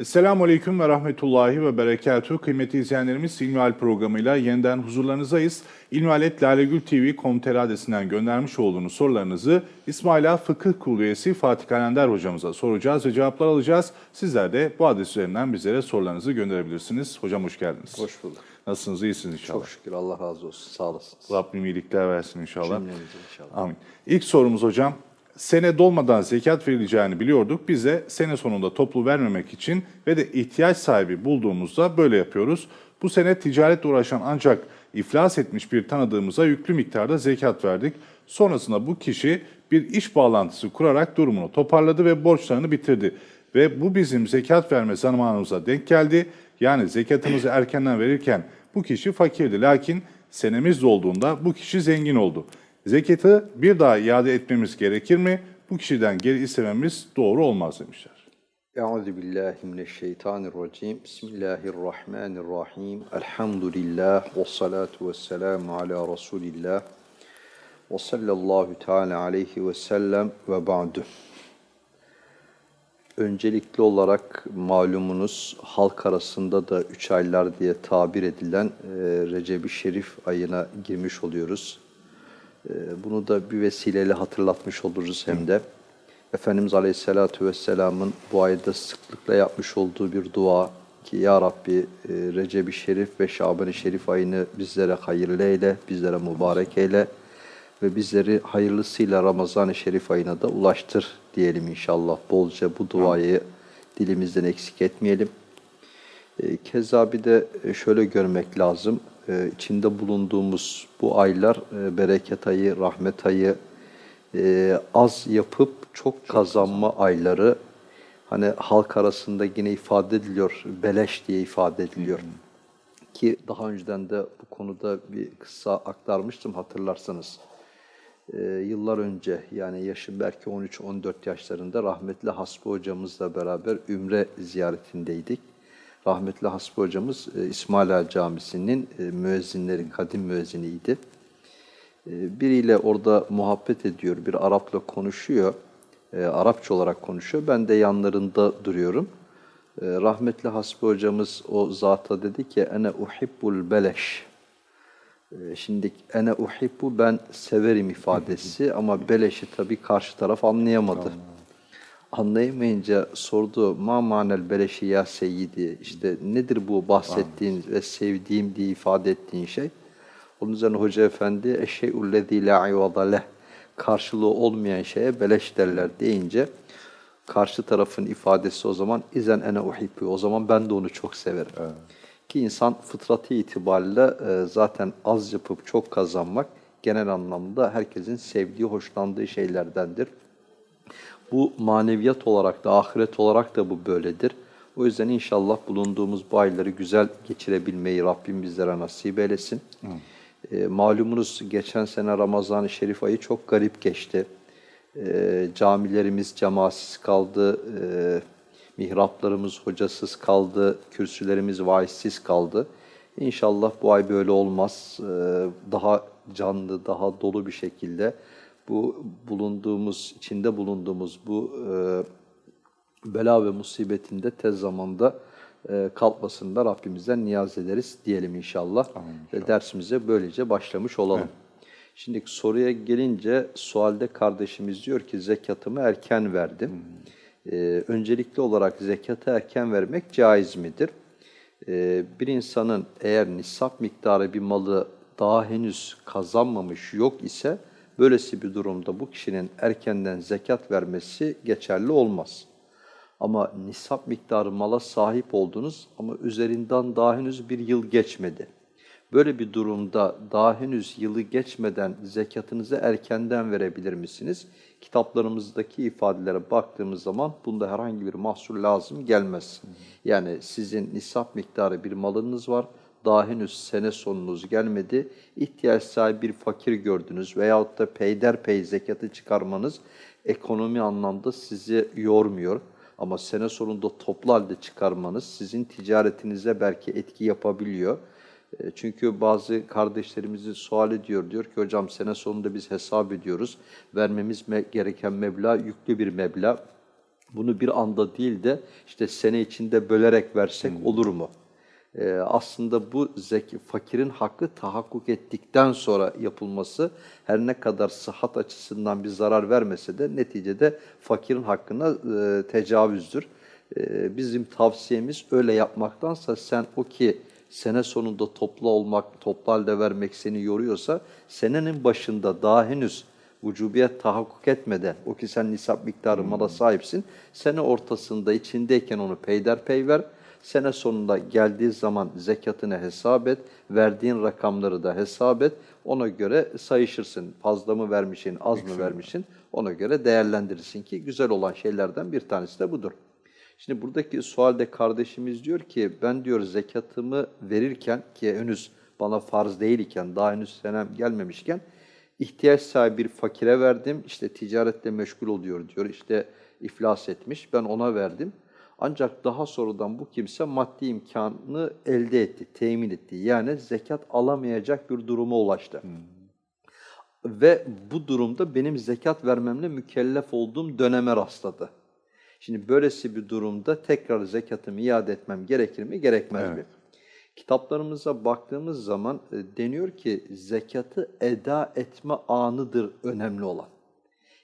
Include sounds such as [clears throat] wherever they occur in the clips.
Esselamu Aleyküm ve Rahmetullahi ve Berekatuhu. Kıymetli izleyenlerimiz İlmihal programıyla yeniden huzurlarınızdayız. İlmihaletlalegültv.com.tr adresinden göndermiş olduğunuz sorularınızı İsmaila Fıkıh Kurulu üyesi Fatih Kalender hocamıza soracağız ve cevaplar alacağız. Sizler de bu adres üzerinden bizlere sorularınızı gönderebilirsiniz. Hocam hoş geldiniz. Hoş bulduk. Nasılsınız? İyisiniz inşallah. Çok şükür Allah razı olsun. Sağ olasınız. Rabbim iyilikler versin inşallah. Cümlemize inşallah. Amin. İlk sorumuz hocam. Sene dolmadan zekat verileceğini biliyorduk. Biz de sene sonunda toplu vermemek için ve de ihtiyaç sahibi bulduğumuzda böyle yapıyoruz. Bu sene ticaretle uğraşan ancak iflas etmiş bir tanıdığımıza yüklü miktarda zekat verdik. Sonrasında bu kişi bir iş bağlantısı kurarak durumunu toparladı ve borçlarını bitirdi. Ve bu bizim zekat verme zamanımıza denk geldi. Yani zekatımızı erkenden verirken bu kişi fakirdi. Lakin senemiz dolduğunda bu kişi zengin oldu. Zekatı bir daha iade etmemiz gerekir mi? Bu kişiden geri istememiz doğru olmaz demişler. Euzu billahi mineşşeytanirracim. Bismillahirrahmanirrahim. Elhamdülillah ve salatu vesselamu ala Resulillah. Ve sallallahu teala aleyhi ve sellem ve ba'du. Öncelikli olarak malumunuz halk arasında da üç aylar diye tabir edilen e, Recep-i Şerif ayına girmiş oluyoruz. E, bunu da bir vesileyle hatırlatmış oluruz hem de. Efendimiz Aleyhisselatü Vesselam'ın bu ayda sıklıkla yapmış olduğu bir dua ki Ya Rabbi e, Recep-i Şerif ve Şaban-ı Şerif ayını bizlere hayırlı eyle, bizlere mübarek eyle ve bizleri hayırlısıyla Ramazan-ı Şerif ayına da ulaştır diyelim inşallah. Bolca bu duayı dilimizden eksik etmeyelim. E, Keza bir de e, şöyle görmek lazım. E, içinde bulunduğumuz bu aylar e, bereket ayı, rahmet ayı, e, az yapıp çok kazanma ayları. Hani halk arasında yine ifade ediliyor, beleş diye ifade ediliyor. Ki daha önceden de bu konuda bir kısa aktarmıştım hatırlarsanız. Ee, yıllar önce yani yaşım belki 13-14 yaşlarında rahmetli Hasbi hocamızla beraber Ümre ziyaretindeydik. Rahmetli Hasbi hocamız e, İsmail Ağa Camisi'nin e, müezzinleri, kadim müezziniydi. E, biriyle orada muhabbet ediyor, bir Arap'la konuşuyor. Arapça olarak konuşuyor. Ben de yanlarında duruyorum. Rahmetli Hasbi hocamız o zata dedi ki ene uhibbul beleş. Şimdi ene uhibbu ben severim ifadesi [laughs] ama beleşi tabii karşı taraf anlayamadı. Anlayamayınca sordu ma manel beleşi ya seyyidi işte nedir bu bahsettiğin ve sevdiğim diye ifade ettiğin şey? Onun üzerine hoca efendi eşşeyullezî la ivada leh karşılığı olmayan şeye beleş derler deyince karşı tarafın ifadesi o zaman izen ene uhibbu o zaman ben de onu çok severim. Ki insan fıtratı itibariyle e, zaten az yapıp çok kazanmak genel anlamda herkesin sevdiği, hoşlandığı şeylerdendir. Bu maneviyat olarak da, ahiret olarak da bu böyledir. O yüzden inşallah bulunduğumuz bu ayları güzel geçirebilmeyi Rabbim bizlere nasip eylesin. E, malumunuz geçen sene Ramazan-ı Şerif ayı çok garip geçti. E, camilerimiz cemaatsiz kaldı, e, mihraplarımız hocasız kaldı, kürsülerimiz vaizsiz kaldı. İnşallah bu ay böyle olmaz. E, daha canlı, daha dolu bir şekilde bu bulunduğumuz, içinde bulunduğumuz bu e, bela ve musibetinde tez zamanda e, kalkmasını da Rabbimizden niyaz ederiz diyelim inşallah. Ve dersimize böylece başlamış olalım. Şimdi soruya gelince sualde kardeşimiz diyor ki zekatımı erken verdim. Ee, öncelikli olarak zekatı erken vermek caiz midir? Ee, bir insanın eğer nisap miktarı bir malı daha henüz kazanmamış yok ise böylesi bir durumda bu kişinin erkenden zekat vermesi geçerli olmaz. Ama nisap miktarı mala sahip oldunuz ama üzerinden daha henüz bir yıl geçmedi. Böyle bir durumda daha henüz yılı geçmeden zekatınızı erkenden verebilir misiniz? Kitaplarımızdaki ifadelere baktığımız zaman bunda herhangi bir mahsur lazım gelmez. Yani sizin nisap miktarı bir malınız var, daha henüz sene sonunuz gelmedi, ihtiyaç sahibi bir fakir gördünüz veyahut da peyderpey zekatı çıkarmanız ekonomi anlamda sizi yormuyor. Ama sene sonunda toplu halde çıkarmanız sizin ticaretinize belki etki yapabiliyor. E, Çünkü bazı kardeşlerimizi sual ediyor. Diyor ki hocam sene sonunda biz hesap ediyoruz. Vermemiz me- gereken meblağ yüklü bir meblağ. Bunu bir anda değil de işte sene içinde bölerek versek olur mu? Ee, aslında bu zeki, fakirin hakkı tahakkuk ettikten sonra yapılması her ne kadar sıhhat açısından bir zarar vermese de neticede fakirin hakkına e, tecavüzdür. E, bizim tavsiyemiz öyle yapmaktansa sen o ki sene sonunda toplu olmak, toplu halde vermek seni yoruyorsa senenin başında daha henüz vücubiyet tahakkuk etmeden, o ki sen nisap miktarı mala sahipsin, sene ortasında içindeyken onu peyderpey ver, sene sonunda geldiği zaman zekatını hesap et, verdiğin rakamları da hesap et, ona göre sayışırsın. Fazla mı vermişsin, az mı vermişsin, ona göre değerlendirirsin ki güzel olan şeylerden bir tanesi de budur. Şimdi buradaki sualde kardeşimiz diyor ki ben diyor zekatımı verirken ki henüz bana farz değil iken daha henüz senem gelmemişken ihtiyaç sahibi bir fakire verdim. İşte ticaretle meşgul oluyor diyor. İşte iflas etmiş. Ben ona verdim. Ancak daha sonradan bu kimse maddi imkanını elde etti, temin etti. Yani zekat alamayacak bir duruma ulaştı. Ve bu durumda benim zekat vermemle mükellef olduğum döneme rastladı. Şimdi böylesi bir durumda tekrar zekatımı iade etmem gerekir mi, gerekmez mi? Evet. Kitaplarımıza baktığımız zaman e, deniyor ki zekatı eda etme anıdır önemli olan.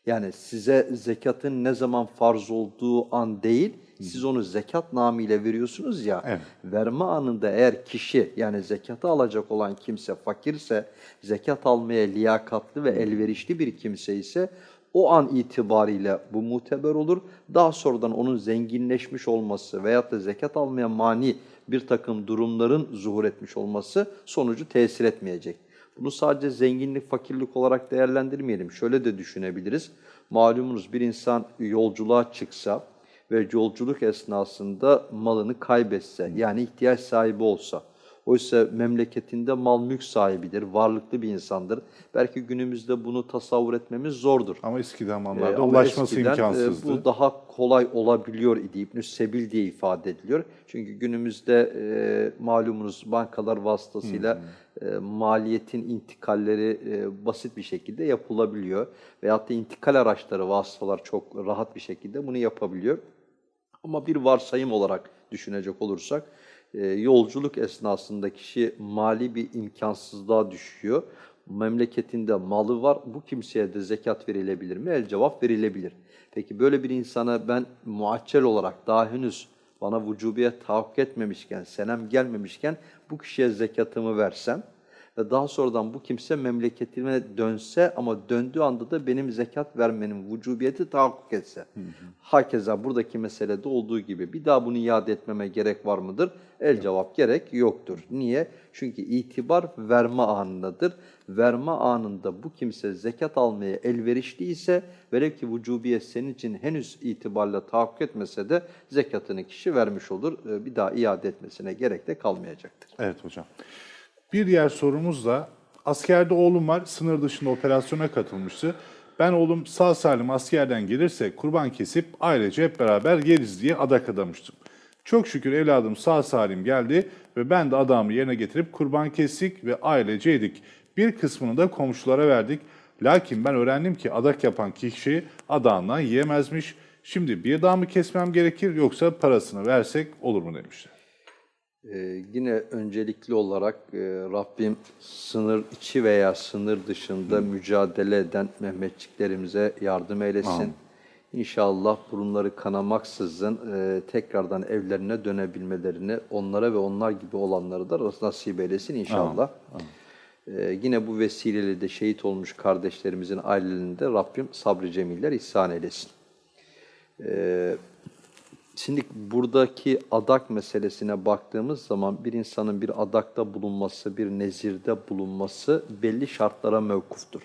Yani size zekatın ne zaman farz olduğu an değil, siz onu zekat namıyla veriyorsunuz ya, Evet. verme anında eğer kişi yani zekatı alacak olan kimse fakirse, zekat almaya liyakatlı ve elverişli bir kimse ise o an itibariyle bu muteber olur. Daha sonradan onun zenginleşmiş olması veyahut da zekat almaya mani bir takım durumların zuhur etmiş olması sonucu tesir etmeyecek. Bunu sadece zenginlik, fakirlik olarak değerlendirmeyelim. Şöyle de düşünebiliriz. Malumunuz bir insan yolculuğa çıksa ve yolculuk esnasında malını kaybetse, yani ihtiyaç sahibi olsa, oysa memleketinde mal mülk sahibidir, varlıklı bir insandır. Belki günümüzde bunu tasavvur etmemiz zordur. Ama eski Ee, zamanlarda ama ulaşması eskiden, e, imkansızdı. Bu daha kolay olabiliyor idi. İbn-i Sebil diye ifade ediliyor. Çünkü günümüzde e, malumunuz bankalar vasıtasıyla e, maliyetin intikalleri e, basit bir şekilde yapılabiliyor. Veyahut da intikal araçları, vasıtalar çok rahat bir şekilde bunu yapabiliyor. Ama bir varsayım olarak düşünecek olursak, e, yolculuk esnasında kişi mali bir imkansızlığa düşüyor. Memleketinde malı var, bu kimseye de zekat verilebilir mi? El cevap verilebilir. Peki böyle bir insana ben muaccel olarak daha henüz bana vücubiye tahakkuk etmemişken, senem gelmemişken bu kişiye zekatımı versem ve daha sonradan bu kimse memleketine dönse ama döndüğü anda da benim zekat vermenin vücubiyeti tahakkuk etse. Hakeza buradaki meselede olduğu gibi bir daha bunu iade etmeme gerek var mıdır? El cevap gerek yoktur. Niye? Çünkü itibar verme anındadır. Verme anında bu kimse zekat almaya elverişli ise velev ki vücubiyet senin için henüz itibarla tahakkuk etmese de zekatını kişi vermiş olur. Ee, Bir daha iade etmesine gerek de kalmayacaktır. Evet hocam. Bir diğer sorumuz da askerde oğlum var sınır dışında operasyona katılmıştı. Ben oğlum sağ salim askerden gelirse kurban kesip ailece hep beraber yeriz diye adak adamıştım. Çok şükür evladım sağ salim geldi ve ben de adamı yerine getirip kurban kestik ve ailece yedik. Bir kısmını da komşulara verdik. Lakin ben öğrendim ki adak yapan kişi adağından yiyemezmiş. Şimdi bir daha mı kesmem gerekir yoksa parasını versek olur mu demişler. Ee, yine öncelikli olarak e, Rabbim sınır içi veya sınır dışında mücadele eden Mehmetçiklerimize yardım eylesin. İnşallah burunları kanamaksızın e, tekrardan evlerine dönebilmelerini onlara ve onlar gibi olanları da nasip eylesin inşallah. Ee, yine bu vesileyle de şehit olmuş kardeşlerimizin ailelerinde Rabbim sabrı cemiller ihsan eylesin. Ee, Şimdi buradaki adak meselesine baktığımız zaman bir insanın bir adakta bulunması, bir nezirde bulunması belli şartlara mevkuftur.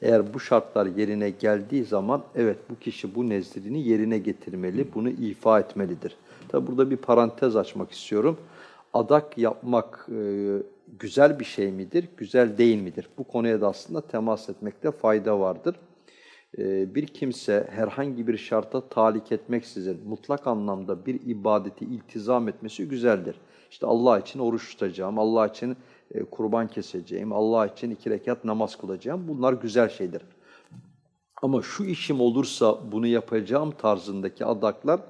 Eğer bu şartlar yerine geldiği zaman evet bu kişi bu nezrini yerine getirmeli, bunu ifa etmelidir. Tabi burada bir parantez açmak istiyorum. Adak yapmak e, güzel bir şey midir, güzel değil midir? Bu konuya da aslında temas etmekte fayda vardır. Ee, bir kimse herhangi bir şarta talik etmeksizin mutlak anlamda bir ibadeti iltizam etmesi güzeldir. İşte Allah için oruç tutacağım, Allah için e, kurban keseceğim, Allah için iki rekat namaz kılacağım. Bunlar güzel şeyler. Ama şu işim olursa bunu yapacağım tarzındaki adaklar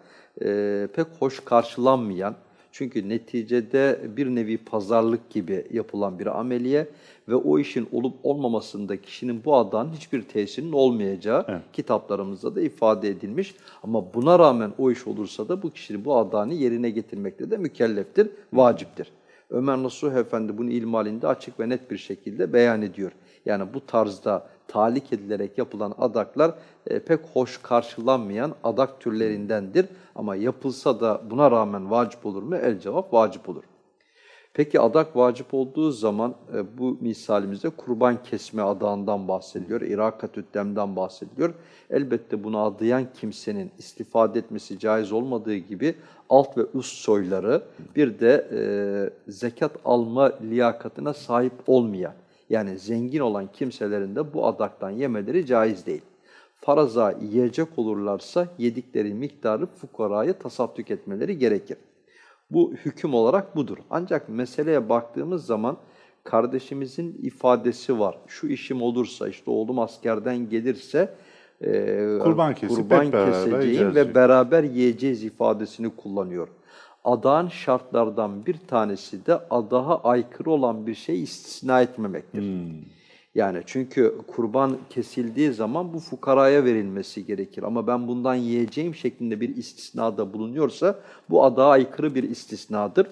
e, pek hoş karşılanmayan, çünkü neticede bir nevi pazarlık gibi yapılan bir ameliye ve o işin olup olmamasında kişinin bu adanın hiçbir tesirinin olmayacağı kitaplarımızda da ifade edilmiş. Ama buna rağmen o iş olursa da bu kişinin bu adanı yerine getirmekte de mükelleftir, vaciptir. Ömer Nasuh Efendi bunu ilmalinde açık ve net bir şekilde beyan ediyor. Yani bu tarzda talik edilerek yapılan adaklar e, pek hoş karşılanmayan adak türlerindendir. Ama yapılsa da buna rağmen vacip olur mu? El cevap vacip olur. Peki adak vacip olduğu zaman e, bu misalimizde kurban kesme adağından bahsediliyor, irakatüt demden bahsediliyor. Elbette bunu adayan kimsenin istifade etmesi caiz olmadığı gibi alt ve üst soyları bir de e, zekat alma liyakatına sahip olmayan yani zengin olan kimselerin de bu adaktan yemeleri caiz değil. Faraza yiyecek olurlarsa yedikleri miktarı fukaraya tasadduk etmeleri gerekir. Bu hüküm olarak budur. Ancak meseleye baktığımız zaman kardeşimizin ifadesi var. Şu işim olursa işte oğlum askerden gelirse e, Kurban kesip kurban keseceğim ve beraber yiyeceğiz ifadesini kullanıyor. Adağın şartlardan bir tanesi de adaha aykırı olan bir şey istisna etmemektir. Yani çünkü kurban kesildiği zaman bu fukaraya verilmesi gerekir. Ama ben bundan yiyeceğim şeklinde bir istisnada bulunuyorsa bu adağa aykırı bir istisnadır.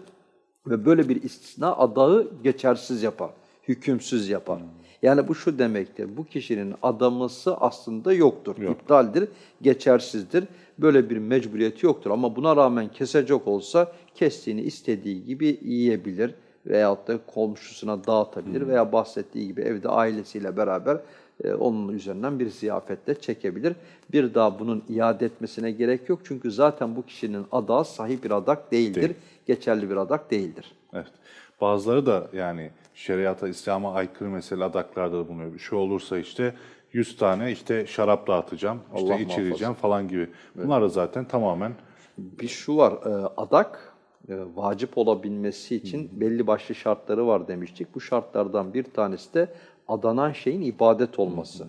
Ve böyle bir istisna adağı geçersiz yapar, hükümsüz yapar. Yani bu şu demektir, bu kişinin adaması aslında yoktur, iptaldir, geçersizdir. Böyle bir mecburiyeti yoktur ama buna rağmen kesecek olsa kestiğini istediği gibi yiyebilir veyahut da komşusuna dağıtabilir veya bahsettiği gibi evde ailesiyle beraber e, onun üzerinden bir ziyafette çekebilir. Bir daha bunun iade etmesine gerek yok çünkü zaten bu kişinin adağı sahip bir adak değildir, Değil. geçerli bir adak değildir. Evet. Bazıları da yani şeriata, İslam'a aykırı mesela adaklarda da bulunuyor. Şu olursa işte 100 tane işte şarap dağıtacağım, işte Allah içireceğim falan gibi. Bunlar da zaten tamamen Bir şu var, e, adak e, vacip olabilmesi için belli başlı şartları var demiştik. Bu şartlardan bir tanesi de adanan şeyin ibadet olması.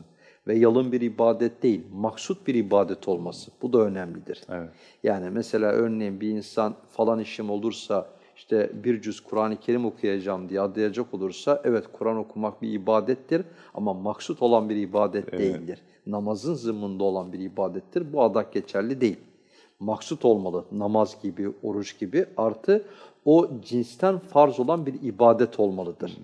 Ve yalın bir ibadet değil, maksut bir ibadet olması. Bu da önemlidir. Evet. Yani mesela örneğin bir insan falan işim olursa işte bir cüz Kur'an-ı Kerim okuyacağım diye adayacak olursa evet Kur'an okumak bir ibadettir ama maksut olan bir ibadet değildir. Namazın zımında olan bir ibadettir. Bu adak geçerli değil maksut olmalı. Namaz gibi, oruç gibi artı o cinsten farz olan bir ibadet olmalıdır.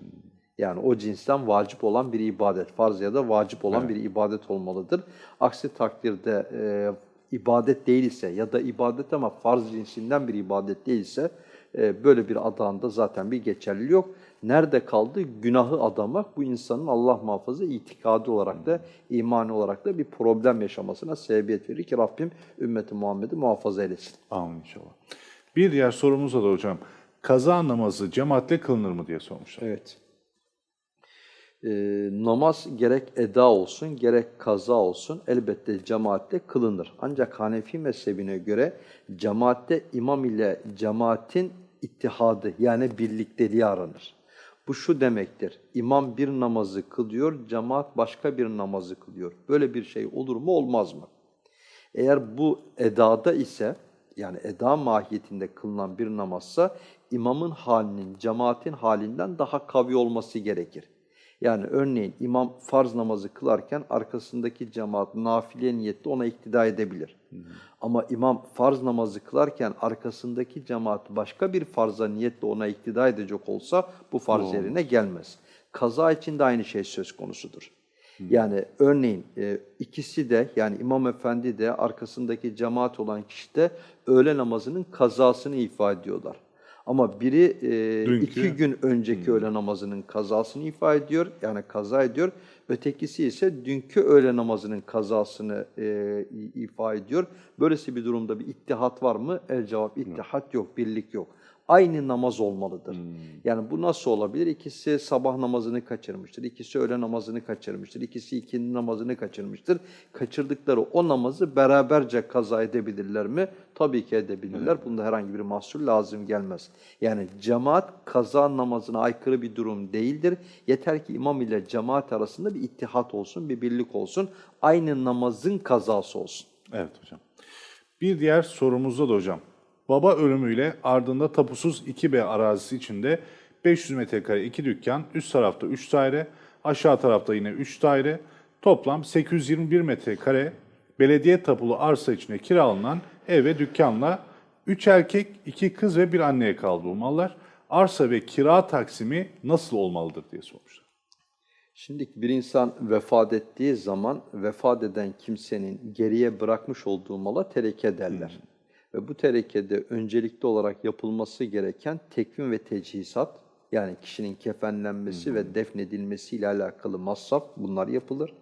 Yani o cinsten vacip olan bir ibadet, farz ya da vacip olan bir ibadet olmalıdır. Aksi takdirde e, ibadet değilse ya da ibadet ama farz cinsinden bir ibadet değilse e, böyle bir adağında zaten bir geçerliliği yok. Nerede kaldı? Günahı adamak bu insanın Allah muhafaza itikadı olarak da, imani olarak da bir problem yaşamasına sebebiyet verir ki Rabbim ümmeti Muhammed'i muhafaza eylesin. amin inşallah. Bir diğer sorumuz da hocam. Kaza namazı cemaatle kılınır mı diye sormuşlar. Evet. Ee, namaz gerek eda olsun gerek kaza olsun elbette cemaatte kılınır. Ancak Hanefi mezhebine göre cemaatte imam ile cemaatin ittihadı yani birlikteliği aranır. Bu şu demektir. İmam bir namazı kılıyor, cemaat başka bir namazı kılıyor. Böyle bir şey olur mu olmaz mı? Eğer bu edada ise yani eda mahiyetinde kılınan bir namazsa imamın halinin cemaatin halinden daha kavi olması gerekir. Yani örneğin imam farz namazı kılarken arkasındaki cemaat nafile niyetle ona iktida edebilir. Ama imam farz namazı kılarken arkasındaki cemaat başka bir farza niyetle ona iktida edecek olsa bu farz yerine gelmez. Kaza için de aynı şey söz konusudur. Yani örneğin e, ikisi de yani imam efendi de arkasındaki cemaat olan kişi de öğle namazının kazasını ifade ediyorlar. Ama biri e, Dünkü. iki gün önceki öğle namazının kazasını ifade ediyor yani kaza ediyor. Ötekisi ise dünkü öğle namazının kazasını e, i- ifade ediyor. Böylesi bir durumda bir ittihat var mı? El cevap ittihat yok, birlik yok. Aynı namaz olmalıdır. Yani bu nasıl olabilir? İkisi sabah namazını kaçırmıştır, ikisi öğle namazını kaçırmıştır, ikisi ikindi namazını kaçırmıştır. Kaçırdıkları o namazı beraberce kaza edebilirler mi? Tabii ki edebilirler. Bunda herhangi bir mahsur lazım gelmez. Yani cemaat kaza namazına aykırı bir durum değildir. Yeter ki imam ile cemaat arasında bir ittihat olsun, bir birlik olsun. Aynı namazın kazası olsun. Evet hocam. Bir diğer sorumuzda da hocam. Baba ölümüyle ardında tapusuz 2B arazisi içinde 500 metrekare 2 dükkan, üst tarafta 3 daire, aşağı tarafta yine 3 daire, toplam 821 metrekare belediye tapulu arsa içinde kiralanan ev ve dükkanla 3 erkek, 2 kız ve bir anneye kaldı bu mallar. Arsa ve kira taksimi nasıl olmalıdır diye sormuşlar. Şimdi bir insan vefat ettiği zaman vefat eden kimsenin geriye bırakmış olduğu mala tereke derler. Ve bu terekede öncelikli olarak yapılması gereken tekvim ve teçhizat yani kişinin kefenlenmesi ve defnedilmesi ile alakalı masraf bunlar yapılır.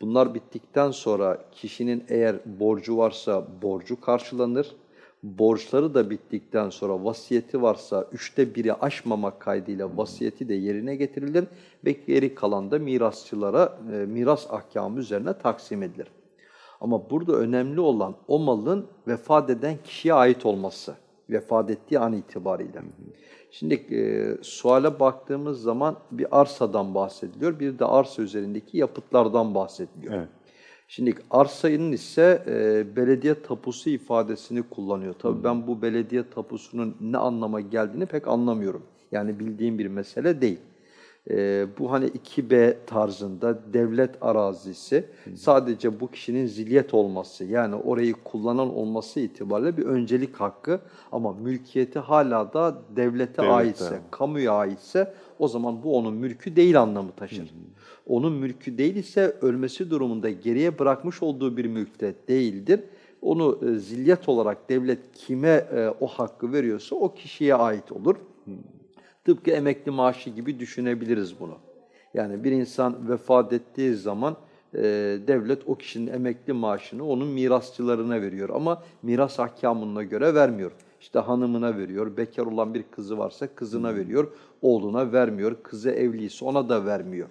Bunlar bittikten sonra kişinin eğer borcu varsa borcu karşılanır. Borçları da bittikten sonra vasiyeti varsa üçte biri aşmamak kaydıyla vasiyeti de yerine getirilir ve geri kalan da mirasçılara e, miras ahkamı üzerine taksim edilir. Ama burada önemli olan o malın vefat eden kişiye ait olması. Vefat ettiği an itibariyle. Şimdi e, suale baktığımız zaman bir arsadan bahsediliyor. Bir de arsa üzerindeki yapıtlardan bahsediliyor. Evet. Şimdi arsanın ise e, belediye tapusu ifadesini kullanıyor. Tabii ben bu belediye tapusunun ne anlama geldiğini pek anlamıyorum. Yani bildiğim bir mesele değil. E, bu hani 2B tarzında devlet arazisi sadece bu kişinin zilyet olması yani orayı kullanan olması itibariyle bir öncelik hakkı ama mülkiyeti hala da devlete Devlete. aitse, kamuya aitse o zaman bu onun mülkü değil anlamı taşır. Onun mülkü değil ise ölmesi durumunda geriye bırakmış olduğu bir mülkte değildir. Onu e, zilyet olarak devlet kime e, o hakkı veriyorsa o kişiye ait olur. Tıpkı emekli maaşı gibi düşünebiliriz bunu. Yani bir insan vefat ettiği zaman e, devlet o kişinin emekli maaşını onun mirasçılarına veriyor. Ama miras ahkamına göre vermiyor. İşte hanımına veriyor, bekar olan bir kızı varsa kızına veriyor, oğluna vermiyor, kızı evliyse ona da vermiyor.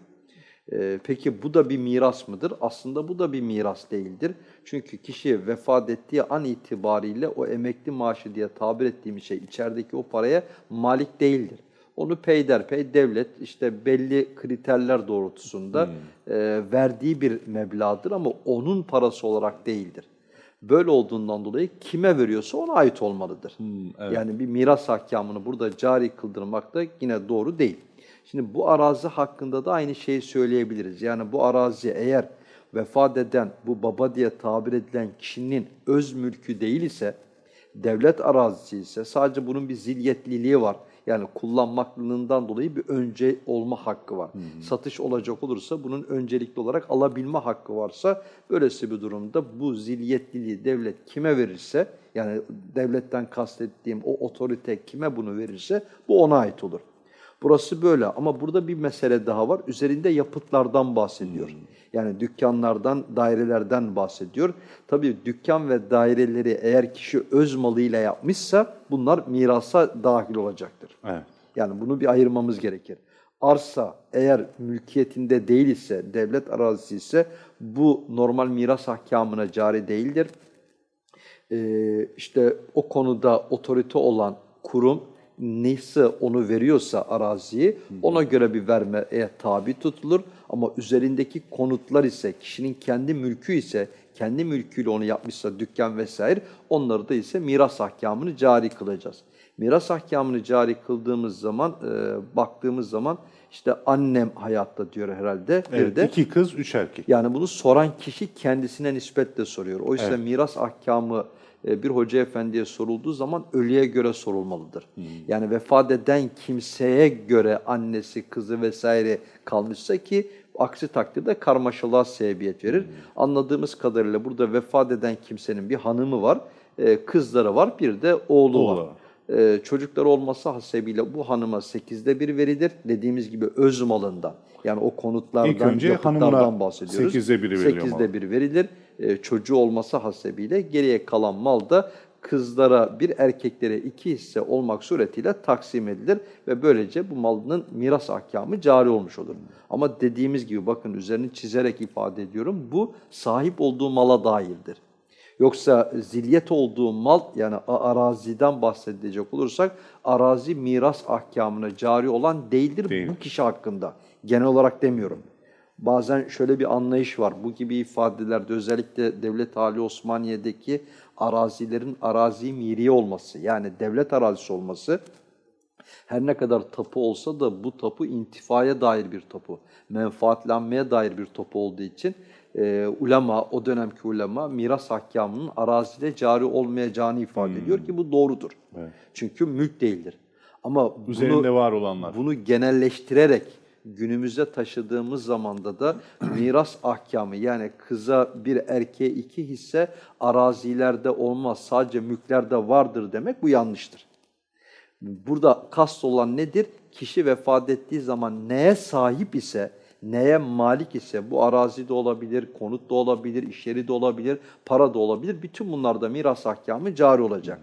Ee, peki bu da bir miras mıdır? Aslında bu da bir miras değildir. Çünkü kişi vefat ettiği an itibariyle o emekli maaşı diye tabir ettiğimiz şey içerideki o paraya malik değildir. Onu peyderpey devlet işte belli kriterler doğrultusunda e, verdiği bir meblağdır ama onun parası olarak değildir. Böyle olduğundan dolayı kime veriyorsa ona ait olmalıdır. Yani bir miras ahkamını burada cari kıldırmak da yine doğru değil. Şimdi bu arazi hakkında da aynı şeyi söyleyebiliriz. Yani bu arazi eğer vefat eden bu baba diye tabir edilen kişinin öz mülkü değil ise, devlet arazisi ise sadece bunun bir zilyetliliği var. Yani kullanmaklılığından dolayı bir önce olma hakkı var. Satış olacak olursa bunun öncelikli olarak alabilme hakkı varsa böylesi bir durumda bu zilyetliliği devlet kime verirse yani devletten kastettiğim o otorite kime bunu verirse bu ona ait olur. Burası böyle ama burada bir mesele daha var. Üzerinde yapıtlardan bahsediyor. Yani dükkanlardan, dairelerden bahsediyor. Tabii dükkan ve daireleri eğer kişi öz malıyla yapmışsa bunlar mirasa dahil olacaktır. Evet. Yani bunu bir ayırmamız gerekir. Arsa eğer mülkiyetinde değil ise, devlet arazisi ise bu normal miras ahkamına cari değildir. Ee, işte o konuda otorite olan kurum neyse onu veriyorsa araziyi ona göre bir vermeye tabi tutulur. Ama üzerindeki konutlar ise kişinin kendi mülkü ise kendi mülküyle onu yapmışsa dükkan vesaire onları da ise miras ahkamını cari kılacağız. Miras ahkamını cari kıldığımız zaman e, baktığımız zaman işte annem hayatta diyor herhalde. Bir Evet, de iki kız, üç erkek. yani bunu soran kişi kendisine nispetle soruyor. Oysa Evet. miras ahkamı bir hoca efendiye sorulduğu zaman ölüye göre sorulmalıdır. Yani vefat eden kimseye göre annesi, kızı vesaire kalmışsa ki aksi takdirde karmaşalığa sebebiyet verir. Anladığımız kadarıyla burada vefat eden kimsenin bir hanımı var, e, kızları var, bir de oğlu, Oğlu var. Ee, çocuklar olması hasebiyle bu hanıma sekizde bir verilir. Dediğimiz gibi öz malından. Yani o konutlardan, İlk önce yapıtlardan hanımına bahsediyoruz. sekizde biri veriliyor Sekizde bir verilir. Ee, çocuğu olması hasebiyle geriye kalan mal da kızlara bir erkeklere iki hisse olmak suretiyle taksim edilir ve böylece bu malının miras ahkamı cari olmuş olur. Ama dediğimiz gibi bakın üzerini çizerek ifade ediyorum bu sahip olduğu mala dairdir. Yoksa zilyet olduğu mal yani araziden bahsedecek olursak arazi miras ahkamına cari olan değildir Değil. bu kişi hakkında. Genel olarak demiyorum. Bazen şöyle bir anlayış var. Bu gibi ifadelerde özellikle Devlet Hali Osmaniye'deki arazilerin arazi miriye olması yani devlet arazisi olması her ne kadar tapu olsa da bu tapu intifaya dair bir tapu, menfaatlenmeye dair bir tapu olduğu için e, ulema, o dönemki ulema miras ahkamının arazide cari olmayacağını ifade ediyor ki bu doğrudur. Evet. Çünkü mülk değildir. Ama Üzerinde bunu, var olanlar. bunu genelleştirerek günümüze taşıdığımız zamanda da [clears throat] miras ahkamı yani kıza bir erkeğe iki hisse arazilerde olmaz sadece mülklerde vardır demek bu yanlıştır. Burada kast olan nedir? Kişi vefat ettiği zaman neye sahip ise, neye malik ise bu arazi de olabilir, konut da olabilir, iş yeri de olabilir, para da olabilir. Bütün bunlarda miras ahkamı cari olacak.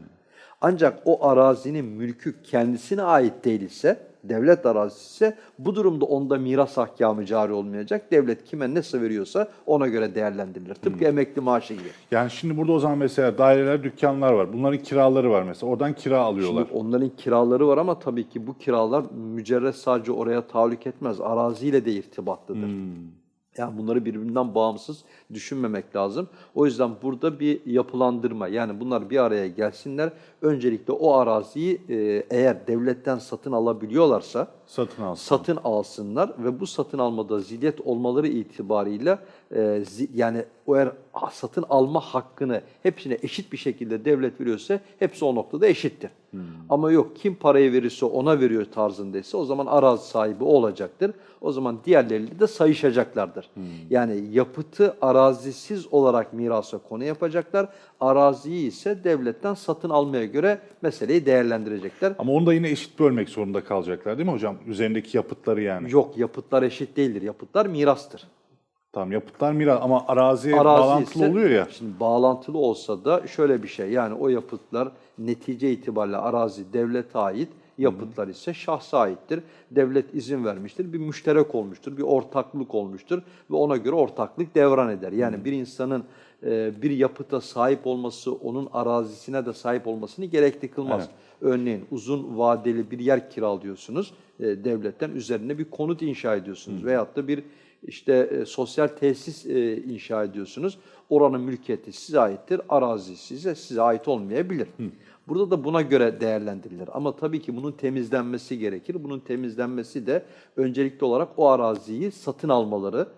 Ancak o arazinin mülkü kendisine ait değil ise, devlet arazisi ise bu durumda onda miras ahkamı cari olmayacak. Devlet kime nasıl veriyorsa ona göre değerlendirilir. Tıpkı emekli maaşı gibi. Yani şimdi burada o zaman mesela daireler, dükkanlar var. Bunların kiraları var mesela. Oradan kira alıyorlar. Şimdi onların kiraları var ama tabii ki bu kiralar mücerret sadece oraya tahallük etmez. Araziyle de irtibatlıdır. Yani bunları birbirinden bağımsız düşünmemek lazım. O yüzden burada bir yapılandırma yani bunlar bir araya gelsinler. Öncelikle o araziyi e, eğer devletten satın alabiliyorlarsa Satın alsın. satın alsınlar ve bu satın almada zilyet olmaları itibariyle e, zi- yani o eğer satın alma hakkını hepsine eşit bir şekilde devlet veriyorsa hepsi o noktada eşittir. Ama yok kim parayı verirse ona veriyor tarzındaysa o zaman arazi sahibi o olacaktır. O zaman diğerleriyle de sayışacaklardır. Yani yapıtı arazisiz olarak mirasa konu yapacaklar. Araziyi ise devletten satın almaya göre meseleyi değerlendirecekler. Ama onu da yine eşit bölmek zorunda kalacaklar değil mi hocam? Üzerindeki yapıtları yani. Yok yapıtlar eşit değildir. Yapıtlar mirastır. Tamam yapıtlar miras ama araziye Arazi bağlantılı ise- oluyor ya. Şimdi bağlantılı olsa da şöyle bir şey yani o yapıtlar netice itibariyle arazi devlete ait, yapıtlar ise şahsa aittir. Devlet izin vermiştir, bir müşterek olmuştur, bir ortaklık olmuştur ve ona göre ortaklık devran eder. Yani bir insanın e, bir yapıta sahip olması onun arazisine de sahip olmasını gerekli kılmaz. Örneğin uzun vadeli bir yer kiralıyorsunuz e, devletten üzerine bir konut inşa ediyorsunuz veyahut da bir işte e, sosyal tesis e, inşa ediyorsunuz. Oranın mülkiyeti size aittir, arazi size size ait olmayabilir. Burada da buna göre değerlendirilir. Ama tabii ki bunun temizlenmesi gerekir. Bunun temizlenmesi de öncelikli olarak o araziyi satın almaları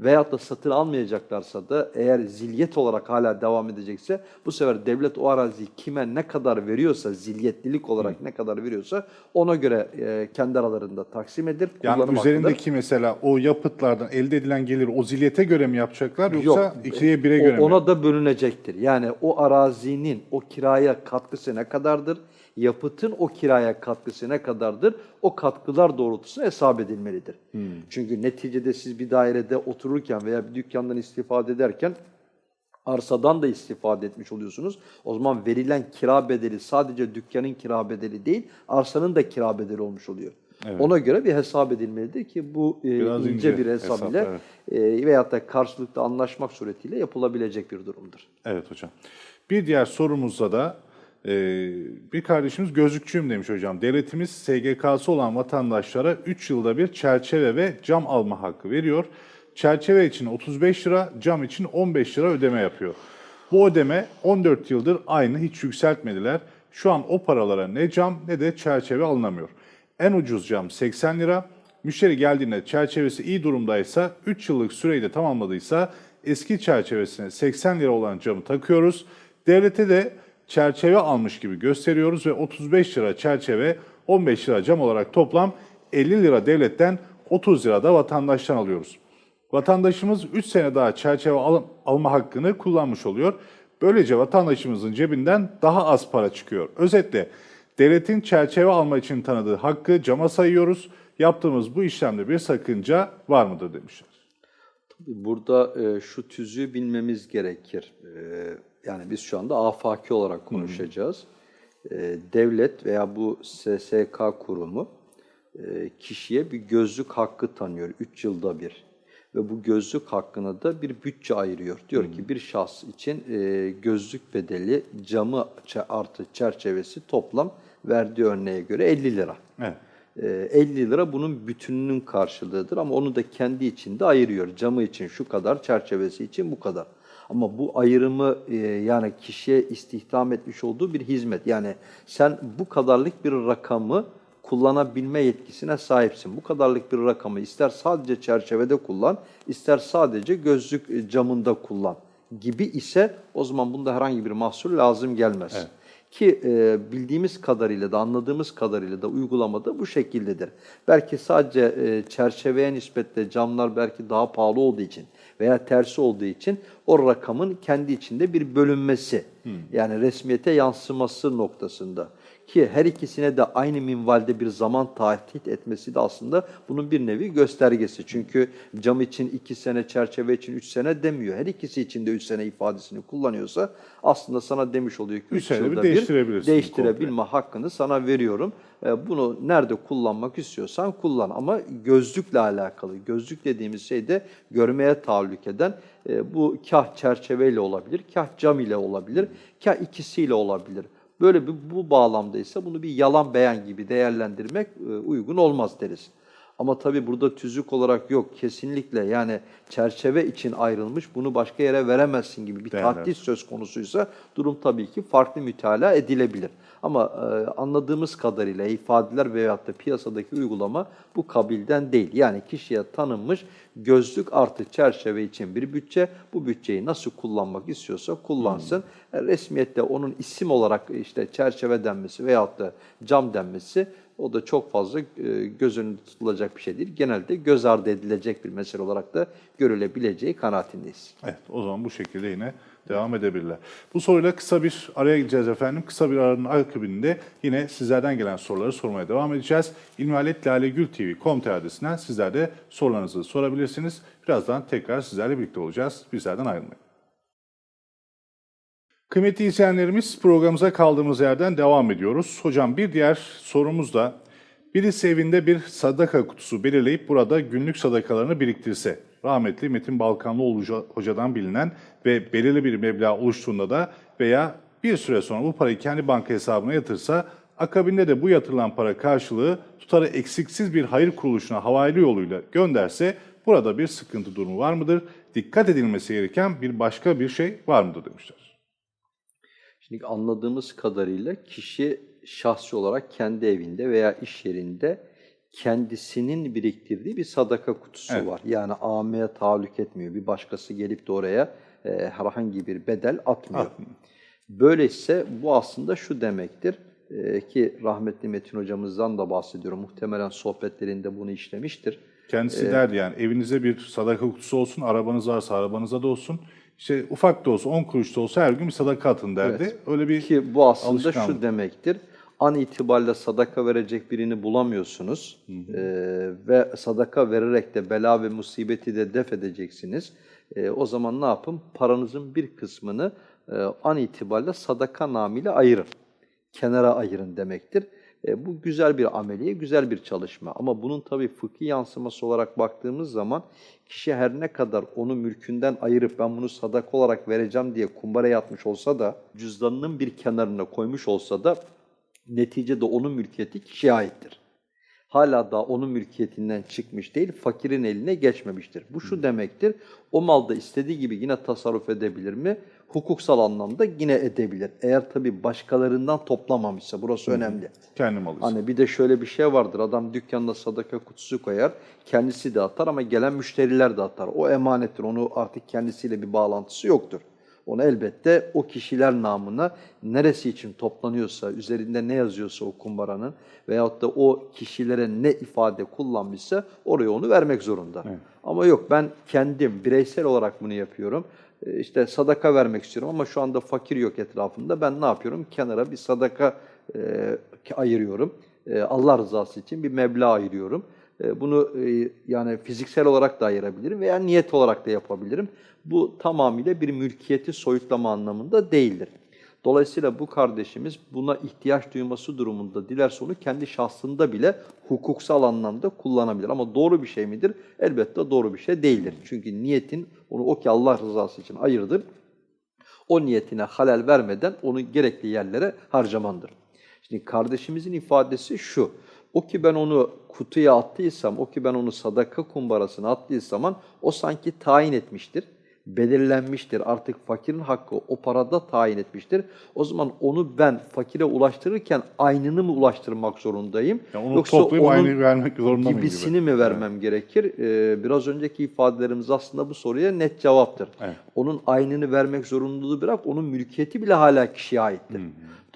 veyahut da satın almayacaklarsa da eğer zilyet olarak hala devam edecekse bu sefer devlet o araziyi kime ne kadar veriyorsa, zilyetlilik olarak ne kadar veriyorsa ona göre e, kendi aralarında taksim edir. Yani üzerindeki mesela o yapıtlardan elde edilen gelir o zilyete göre mi yapacaklar yoksa Yok. ikiye bire göre mi? Ona da bölünecektir. Yani o arazinin o kiraya katkısı ne kadardır? Yapıtın o kiraya katkısı ne kadardır? O katkılar doğrultusunda hesap edilmelidir. Hmm. Çünkü neticede siz bir dairede otururken veya bir dükkandan istifade ederken arsadan da istifade etmiş oluyorsunuz. O zaman verilen kira bedeli sadece dükkanın kira bedeli değil, arsanın da kira bedeli olmuş oluyor. Evet. Ona göre bir hesap edilmelidir ki bu e, ince, ince bir hesap, hesap, ile evet. e, veyahut da karşılıklı anlaşmak suretiyle yapılabilecek bir durumdur. Evet hocam. Bir diğer sorumuzda da e, bir kardeşimiz gözlükçüyüm demiş hocam. Devletimiz SGK'sı olan vatandaşlara 3 yılda bir çerçeve ve cam alma hakkı veriyor. Çerçeve için 35 lira, cam için 15 lira ödeme yapıyor. Bu ödeme 14 yıldır aynı hiç yükseltmediler. Şu an o paralara ne cam ne de çerçeve alınamıyor. En ucuz cam 80 lira. Müşteri geldiğinde çerçevesi iyi durumdaysa 3 yıllık süreyi de tamamladıysa eski çerçevesine 80 lira olan camı takıyoruz. Devlete de çerçeve almış gibi gösteriyoruz ve 35 lira çerçeve 15 lira cam olarak toplam 50 lira devletten 30 lira da vatandaştan alıyoruz. Vatandaşımız 3 sene daha çerçeve al- alma hakkını kullanmış oluyor. Böylece vatandaşımızın cebinden daha az para çıkıyor. Özetle devletin çerçeve alma için tanıdığı hakkı cama sayıyoruz. Yaptığımız bu işlemde bir sakınca var mıdır demişler. Burada e, şu tüzüğü bilmemiz gerekir. E, yani biz şu anda afaki olarak konuşacağız. E, devlet veya bu SSK kurumu e, kişiye bir gözlük hakkı tanıyor 3 yılda bir. Ve bu gözlük hakkına da bir bütçe ayırıyor. Diyor ki bir şahs için e, gözlük bedeli camı artı çerçevesi toplam verdiği örneğe göre 50 lira. Evet. E, 50 lira bunun bütününün karşılığıdır ama onu da kendi içinde ayırıyor. Camı için şu kadar, çerçevesi için bu kadar. Ama bu ayrımı e, yani kişiye istihdam etmiş olduğu bir hizmet. Yani sen bu kadarlık bir rakamı kullanabilme yetkisine sahipsin. Bu kadarlık bir rakamı ister sadece çerçevede kullan, ister sadece gözlük e, camında kullan gibi ise o zaman bunda herhangi bir mahsur lazım gelmez. Ki e, bildiğimiz kadarıyla da anladığımız kadarıyla da uygulamada bu şekildedir. Belki sadece e, çerçeveye nispetle camlar belki daha pahalı olduğu için veya tersi olduğu için o rakamın kendi içinde bir bölünmesi yani resmiyete yansıması noktasında ki her ikisine de aynı minvalde bir zaman tahdit etmesi de aslında bunun bir nevi göstergesi. Çünkü cam için 2 sene, çerçeve için 3 sene demiyor. Her ikisi için de 3 sene ifadesini kullanıyorsa aslında sana demiş oluyor ki Üç 3 senede bir yılda değiştirebilirsin değiştirebilme hakkını sana veriyorum. E, Bunu nerede kullanmak istiyorsan kullan ama gözlükle alakalı. Gözlük dediğimiz şey de görmeye tahallük eden e, bu kah çerçeveyle olabilir, kah cam ile olabilir, kah ikisiyle olabilir. Böyle bir bu bağlamda ise bunu bir yalan beyan gibi değerlendirmek e, uygun olmaz deriz. Ama tabii burada tüzük olarak yok kesinlikle yani çerçeve için ayrılmış bunu başka yere veremezsin gibi bir Değerler. tahdis söz konusuysa durum tabii ki farklı mütalaa edilebilir. Ama e, anladığımız kadarıyla ifadeler veyahut da piyasadaki uygulama bu kabilden değil. Yani kişiye tanınmış gözlük artı çerçeve için bir bütçe. Bu bütçeyi nasıl kullanmak istiyorsa kullansın. E, resmiyette onun isim olarak işte çerçeve denmesi veyahut da cam denmesi o da çok fazla e, göz önünde tutulacak bir şey değil. Genelde göz ardı edilecek bir mesele olarak da görülebileceği kanaatindeyiz. Evet, o zaman bu şekilde yine devam edebilirler. Bu soruyla kısa bir araya gideceğiz efendim. Kısa bir aranın akabinde yine sizlerden gelen soruları sormaya devam edeceğiz. ilmihaletlalegültv.com.tr adresinden sizler de sorularınızı sorabilirsiniz. Birazdan tekrar sizlerle birlikte olacağız. Bizlerden ayrılmayın. Kıymetli izleyenlerimiz programımıza kaldığımız yerden devam ediyoruz. Hocam bir diğer sorumuz da birisi evinde bir sadaka kutusu belirleyip burada günlük sadakalarını biriktirse, rahmetli Metin Balkanlıoğlu hoca- hocadan bilinen ve belirli bir meblağ oluştuğunda da veya bir süre sonra bu parayı kendi banka hesabına yatırsa, akabinde de bu yatırılan para karşılığı tutarı eksiksiz bir hayır kuruluşuna havaylı yoluyla gönderse, burada bir sıkıntı durumu var mıdır? Dikkat edilmesi gereken bir başka bir şey var mıdır demişler. Şimdi anladığımız kadarıyla kişi şahsi olarak kendi evinde veya iş yerinde kendisinin biriktirdiği bir sadaka kutusu Evet. var. Yani AM'ye tahallük etmiyor. Bir başkası gelip de oraya e, herhangi bir bedel atmıyor. Atmıyor. Böyleyse bu aslında şu demektir e, ki rahmetli Metin hocamızdan da bahsediyorum. Muhtemelen sohbetlerinde bunu işlemiştir. Kendisi derdi yani evinize bir sadaka kutusu olsun, arabanız varsa arabanıza da olsun. İşte ufak da olsa 10 kuruş da olsa her gün bir sadaka atın derdi. Evet. Öyle bir Ki bu aslında şu demektir. An itibariyle sadaka verecek birini bulamıyorsunuz Ee, ve sadaka vererek de bela ve musibeti de def edeceksiniz. Ee, o zaman ne yapın? Paranızın bir kısmını e, an itibariyle sadaka namıyla ayırın. Kenara ayırın demektir. E, bu güzel bir ameliye, güzel bir çalışma. Ama bunun tabii fıkhi yansıması olarak baktığımız zaman kişi her ne kadar onu mülkünden ayırıp ben bunu sadaka olarak vereceğim diye kumbara yatmış olsa da cüzdanının bir kenarına koymuş olsa da neticede onun mülkiyeti kişiye aittir. Hala da onun mülkiyetinden çıkmış değil, fakirin eline geçmemiştir. Bu şu demektir, o malda istediği gibi yine tasarruf edebilir mi? Hukuksal anlamda yine edebilir. Eğer tabii başkalarından toplamamışsa, burası önemli. kendim alırsın. Hani bir de şöyle bir şey vardır. Adam dükkanına sadaka kutusu koyar. Kendisi de atar ama gelen müşteriler de atar. O emanettir. Onu artık kendisiyle bir bağlantısı yoktur. Onu elbette o kişiler namına neresi için toplanıyorsa, üzerinde ne yazıyorsa o kumbaranın veyahut da o kişilere ne ifade kullanmışsa oraya onu vermek zorunda. Ama yok ben kendim bireysel olarak bunu yapıyorum. E, İşte sadaka vermek istiyorum ama şu anda fakir yok etrafımda. Ben ne yapıyorum? Kenara bir sadaka e, ayırıyorum. E, Allah rızası için bir meblağ ayırıyorum. E, Bunu e, yani fiziksel olarak da ayırabilirim veya niyet olarak da yapabilirim. Bu tamamıyla bir mülkiyeti soyutlama anlamında değildir. Dolayısıyla bu kardeşimiz buna ihtiyaç duyması durumunda dilerse onu kendi şahsında bile hukuksal anlamda kullanabilir. Ama doğru bir şey midir? Elbette doğru bir şey değildir. Çünkü niyetin onu o ki Allah rızası için ayırdı. O niyetine halel vermeden onu gerekli yerlere harcamandır. Şimdi kardeşimizin ifadesi şu. O ki ben onu kutuya attıysam, o ki ben onu sadaka kumbarasına attıysam o sanki tayin etmiştir belirlenmiştir. Artık fakirin hakkı o parada tayin etmiştir. O zaman onu ben fakire ulaştırırken aynını mı ulaştırmak zorundayım? Yani onu toplayıp aynı vermek zorunda mıyım gibi? gibisini mi vermem gerekir? Ee, biraz önceki ifadelerimiz aslında bu soruya net cevaptır. Evet. Onun aynını vermek zorunluluğu bırak, onun mülkiyeti bile hala kişiye aittir.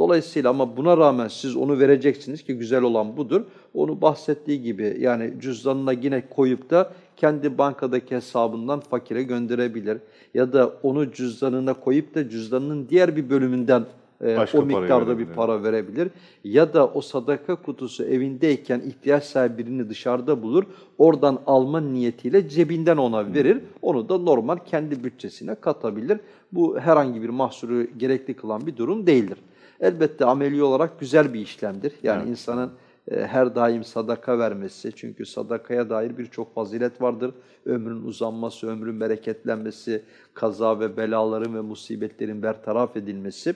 Dolayısıyla ama buna rağmen siz onu vereceksiniz ki güzel olan budur. Onu bahsettiği gibi yani cüzdanına yine koyup da kendi bankadaki hesabından fakire gönderebilir. Ya da onu cüzdanına koyup da cüzdanının diğer bir bölümünden e, Başka o miktarda bir para verebilir. Ya da o sadaka kutusu evindeyken ihtiyaç sahibi birini dışarıda bulur. Oradan alma niyetiyle cebinden ona verir. Onu da normal kendi bütçesine katabilir. Bu herhangi bir mahsuru gerekli kılan bir durum değildir. Elbette ameli olarak güzel bir işlemdir. Yani Evet. insanın e, her daim sadaka vermesi. Çünkü sadakaya dair birçok fazilet vardır. Ömrün uzanması, ömrün bereketlenmesi, kaza ve belaların ve musibetlerin bertaraf edilmesi.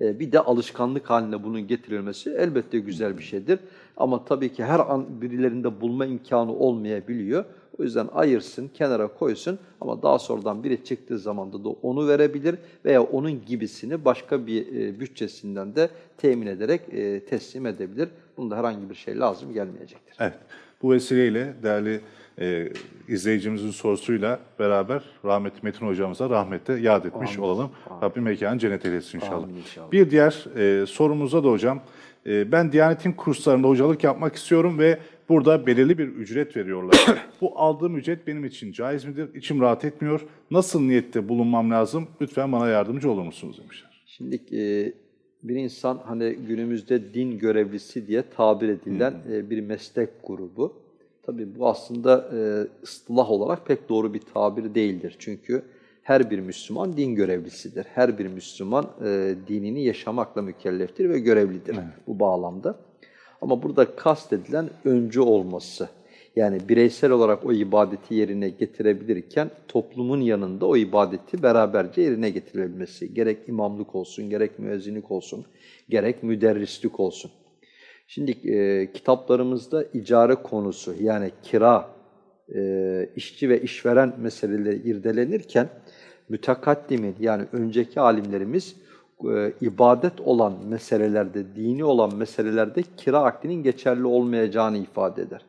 E, Bir de alışkanlık haline bunun getirilmesi elbette güzel bir şeydir. Ama tabii ki her an birilerinde bulma imkanı olmayabiliyor. O yüzden ayırsın, kenara koysun ama daha sonradan biri çıktığı zaman da onu verebilir veya onun gibisini başka bir e, bütçesinden de temin ederek e, teslim edebilir. Bunda herhangi bir şey lazım gelmeyecektir. Evet. Bu vesileyle değerli e, izleyicimizin sorusuyla beraber rahmetli Metin hocamıza rahmette yad etmiş Amin. olalım. Rabbim mekanı cennet eylesin inşallah. Amin inşallah. Bir diğer e, sorumuza da hocam, e, ben Diyanet'in kurslarında hocalık yapmak istiyorum ve burada belirli bir ücret veriyorlar. [coughs] Bu aldığım ücret benim için caiz midir? İçim rahat etmiyor. Nasıl niyette bulunmam lazım? Lütfen bana yardımcı olur musunuz demişler. Şimdi e, bir insan hani günümüzde din görevlisi diye tabir edilen e, bir meslek grubu. Tabii bu aslında e, ıstılah olarak pek doğru bir tabir değildir. Çünkü her bir Müslüman din görevlisidir. Her bir Müslüman e, dinini yaşamakla mükelleftir ve görevlidir bu bağlamda. Ama burada kastedilen öncü olması. Yani bireysel olarak o ibadeti yerine getirebilirken toplumun yanında o ibadeti beraberce yerine getirebilmesi. Gerek imamlık olsun, gerek müezzinlik olsun, gerek müderrislik olsun. Şimdi e, kitaplarımızda icare konusu yani kira, e, işçi ve işveren meseleleri irdelenirken mütekaddimin yani önceki alimlerimiz e, ibadet olan meselelerde, dini olan meselelerde kira akdinin geçerli olmayacağını ifade eder.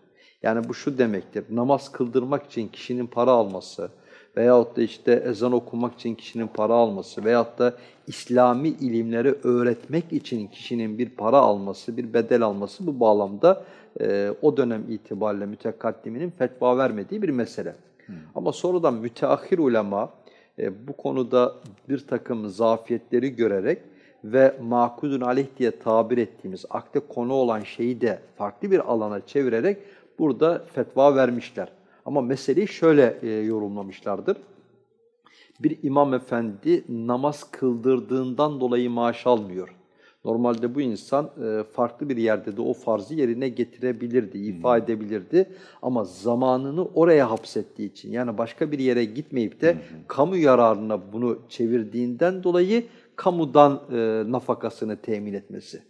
Yani bu şu demektir, namaz kıldırmak için kişinin para alması veyahut da işte ezan okumak için kişinin para alması veyahut da İslami ilimleri öğretmek için kişinin bir para alması, bir bedel alması bu bağlamda e, o dönem itibariyle mütekaddiminin fetva vermediği bir mesele. Ama sonradan müteahhir ulema e, bu konuda bir takım zafiyetleri görerek ve makudun aleyh diye tabir ettiğimiz akde konu olan şeyi de farklı bir alana çevirerek burada fetva vermişler. Ama meseleyi şöyle e, yorumlamışlardır. Bir imam efendi namaz kıldırdığından dolayı maaş almıyor. Normalde bu insan e, farklı bir yerde de o farzı yerine getirebilirdi, ifa edebilirdi. Ama zamanını oraya hapsettiği için yani başka bir yere gitmeyip de kamu yararına bunu çevirdiğinden dolayı kamudan e, nafakasını temin etmesi.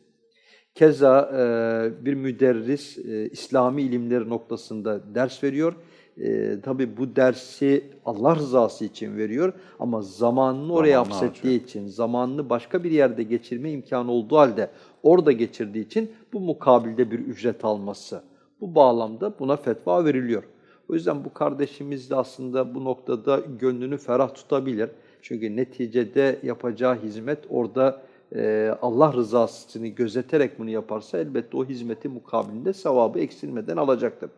Keza e, bir müderris e, İslami ilimleri noktasında ders veriyor. E, tabii bu dersi Allah rızası için veriyor ama zamanını oraya Zamanını hapsettiği için, zamanını başka bir yerde geçirme imkanı olduğu halde orada geçirdiği için bu mukabilde bir ücret alması. Bu bağlamda buna fetva veriliyor. O yüzden bu kardeşimiz de aslında bu noktada gönlünü ferah tutabilir. Çünkü neticede yapacağı hizmet orada e, Allah rızasını gözeterek bunu yaparsa elbette o hizmeti mukabilinde sevabı eksilmeden alacaktır.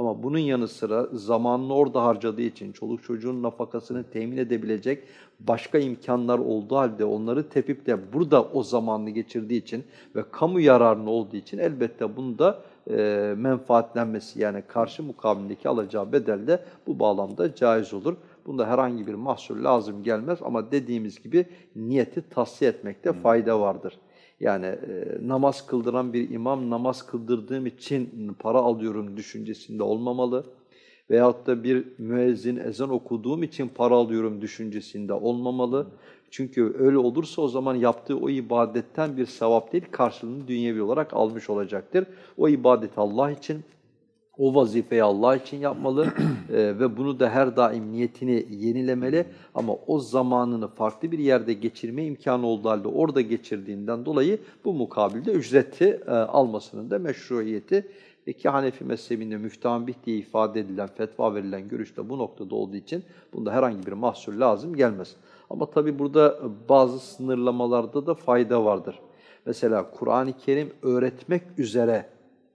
Ama bunun yanı sıra zamanını orada harcadığı için çoluk çocuğun nafakasını temin edebilecek başka imkanlar olduğu halde onları tepip de burada o zamanını geçirdiği için ve kamu yararını olduğu için elbette bunda e, menfaatlenmesi yani karşı mukabilindeki alacağı bedel de bu bağlamda caiz olur. Bunda herhangi bir mahsur lazım gelmez ama dediğimiz gibi niyeti tahsiye etmekte fayda vardır. Yani e, namaz kıldıran bir imam namaz kıldırdığım için para alıyorum düşüncesinde olmamalı. Veyahut da bir müezzin ezan okuduğum için para alıyorum düşüncesinde olmamalı. Çünkü öyle olursa o zaman yaptığı o ibadetten bir sevap değil, karşılığını dünyevi olarak almış olacaktır. O ibadet Allah için, o vazifeyi Allah için yapmalı Eee, [clears throat] ve bunu da her daim niyetini yenilemeli ama o zamanını farklı bir yerde geçirme imkanı olduğu halde orada geçirdiğinden dolayı bu mukabilde ücreti eee, almasının da meşruiyeti e, ki Hanefi mezhebinde müftahambih diye ifade edilen, fetva verilen görüş de bu noktada olduğu için bunda herhangi bir mahsur lazım gelmez. Ama tabi burada bazı sınırlamalarda da fayda vardır. Mesela Kur'an-ı Kerim öğretmek üzere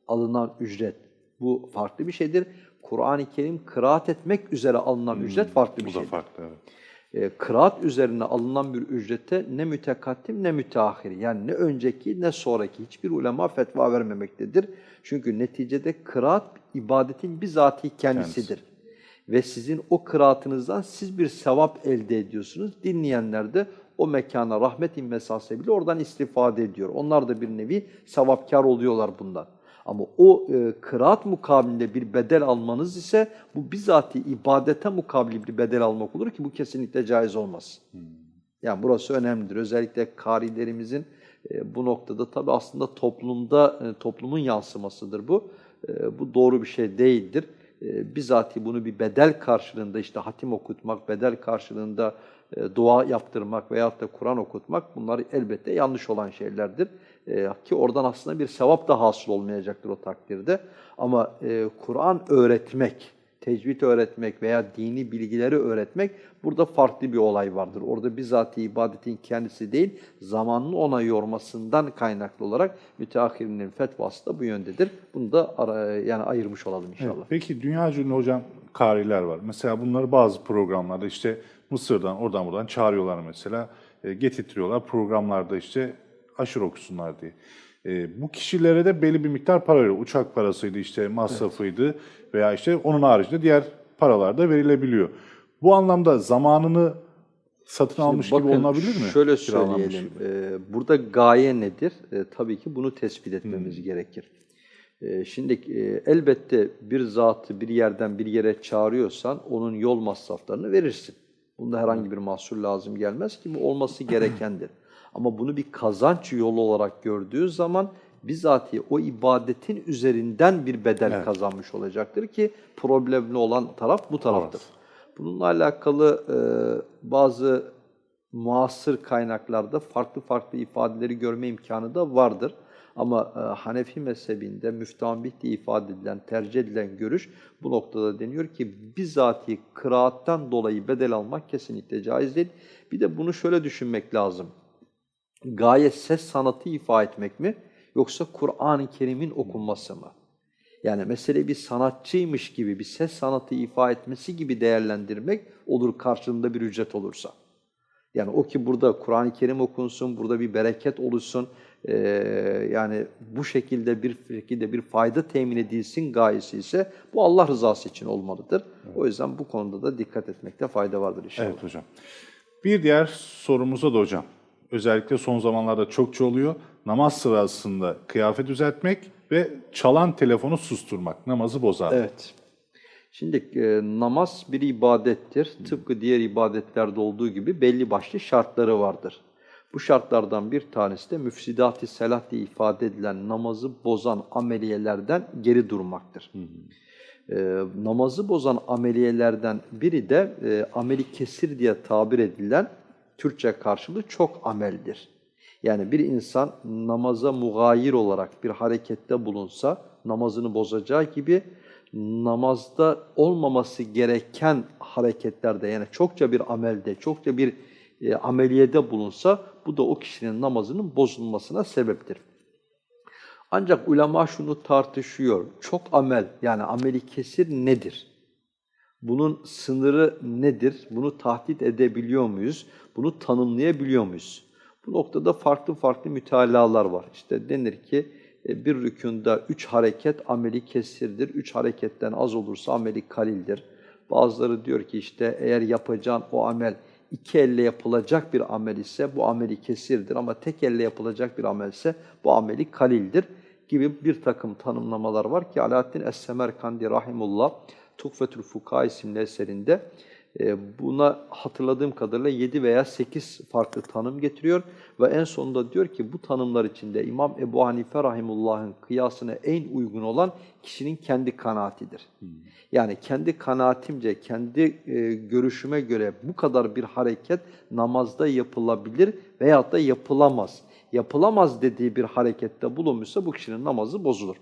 alınan ücret bu farklı bir şeydir. Kur'an-ı Kerim kıraat etmek üzere alınan ücret farklı bir Bu da şeydir. farklı evet. E, kıraat üzerine alınan bir ücrette ne mütekaddim ne müteahhir yani ne önceki ne sonraki hiçbir ulema fetva vermemektedir. Çünkü neticede kıraat ibadetin bizatihi kendisidir. Ve sizin o kıraatınızdan siz bir sevap elde ediyorsunuz. Dinleyenler de o mekana rahmet inmesi hasebiyle oradan istifade ediyor. Onlar da bir nevi sevapkar oluyorlar bundan. Ama o e, kıraat mukabilinde bir bedel almanız ise bu bizatihi ibadete mukabil bir bedel almak olur ki bu kesinlikle caiz olmaz. Yani burası önemlidir. Özellikle karilerimizin e, bu noktada tabi aslında toplumda e, toplumun yansımasıdır bu. E, bu doğru bir şey değildir. E, bizatihi bunu bir bedel karşılığında işte hatim okutmak, bedel karşılığında e, dua yaptırmak veyahut da Kur'an okutmak bunlar elbette yanlış olan şeylerdir. E, ki oradan aslında bir sevap da hasıl olmayacaktır o takdirde. Ama e, Kur'an öğretmek, tecvid öğretmek veya dini bilgileri öğretmek burada farklı bir olay vardır. Orada bizatihi ibadetin kendisi değil, zamanını ona yormasından kaynaklı olarak müteahhirinin fetvası da bu yöndedir. Bunu da ara, yani ayırmış olalım inşallah. Evet, Peki dünya ünlü hocam kariler var. Mesela bunları bazı programlarda işte Mısır'dan oradan buradan çağırıyorlar mesela. E, getirtiyorlar programlarda işte aşırı okusunlar diye. E, bu kişilere de belli bir miktar para veriyor. Uçak parasıydı işte masrafıydı veya işte onun haricinde diğer paralar da verilebiliyor. Bu anlamda zamanını satın almış gibi Bakın, olunabilir mi? Şöyle söyleyelim. gibi. Ee, burada gaye nedir? Ee, tabii ki bunu tespit etmemiz gerekir. Ee, şimdi e, elbette bir zatı bir yerden bir yere çağırıyorsan onun yol masraflarını verirsin. Bunda herhangi bir mahsur lazım gelmez ki bu olması gerekendir. [clears throat] Ama bunu bir kazanç yolu olarak gördüğü zaman bizatihi o ibadetin üzerinden bir bedel kazanmış olacaktır ki problemli olan taraf bu taraftır. Bununla alakalı e, bazı muasır kaynaklarda farklı farklı ifadeleri görme imkanı da vardır. Ama e, Hanefi mezhebinde müftahambih diye ifade edilen, tercih edilen görüş bu noktada deniyor ki bizatihi kıraattan dolayı bedel almak kesinlikle caiz değil. Bir de bunu şöyle düşünmek lazım. Gaye ses sanatı ifa etmek mi yoksa Kur'an-ı Kerim'in okunması mı? Yani mesele bir sanatçıymış gibi, bir ses sanatı ifa etmesi gibi değerlendirmek olur karşılığında bir ücret olursa. Yani o ki burada Kur'an-ı Kerim okunsun, burada bir bereket oluşsun, ee, yani bu şekilde bir şekilde bir fayda temin edilsin gayesi ise bu Allah rızası için olmalıdır. O yüzden bu konuda da dikkat etmekte fayda vardır inşallah. Evet hocam. Bir diğer sorumuza da hocam. Özellikle son zamanlarda çokça oluyor. Namaz sırasında kıyafet düzeltmek ve çalan telefonu susturmak namazı bozar. Evet. Şimdi e, namaz bir ibadettir. Tıpkı diğer ibadetlerde olduğu gibi belli başlı şartları vardır. Bu şartlardan bir tanesi de müfsidat-ı selah diye ifade edilen namazı bozan ameliyelerden geri durmaktır. E, namazı bozan ameliyelerden biri de e, ameli kesir diye tabir edilen Türkçe karşılığı çok ameldir. Yani bir insan namaza mugayir olarak bir harekette bulunsa namazını bozacağı gibi namazda olmaması gereken hareketlerde yani çokça bir amelde, çokça bir e, ameliyede bulunsa bu da o kişinin namazının bozulmasına sebeptir. Ancak ulema şunu tartışıyor. Çok amel yani ameli kesir nedir? Bunun sınırı nedir? Bunu tahdit edebiliyor muyuz? Bunu tanımlayabiliyor muyuz? Bu noktada farklı farklı mütalalar var. İşte denir ki e, bir rükünde üç hareket ameli kesirdir. Üç hareketten az olursa ameli kalildir. Bazıları diyor ki işte eğer yapacağın o amel iki elle yapılacak bir amel ise bu ameli kesirdir ama tek elle yapılacak bir amel ise bu ameli kalildir gibi bir takım tanımlamalar var ki Alaaddin Es-Semerkandi Rahimullah Tukfetül Fuka isimli eserinde e, buna hatırladığım kadarıyla 7 veya 8 farklı tanım getiriyor ve en sonunda diyor ki bu tanımlar içinde İmam Ebu Hanife Rahimullah'ın kıyasına en uygun olan kişinin kendi kanaatidir. Yani kendi kanaatimce, kendi e, görüşüme göre bu kadar bir hareket namazda yapılabilir veyahut da yapılamaz. Yapılamaz dediği bir harekette bulunmuşsa bu kişinin namazı bozulur.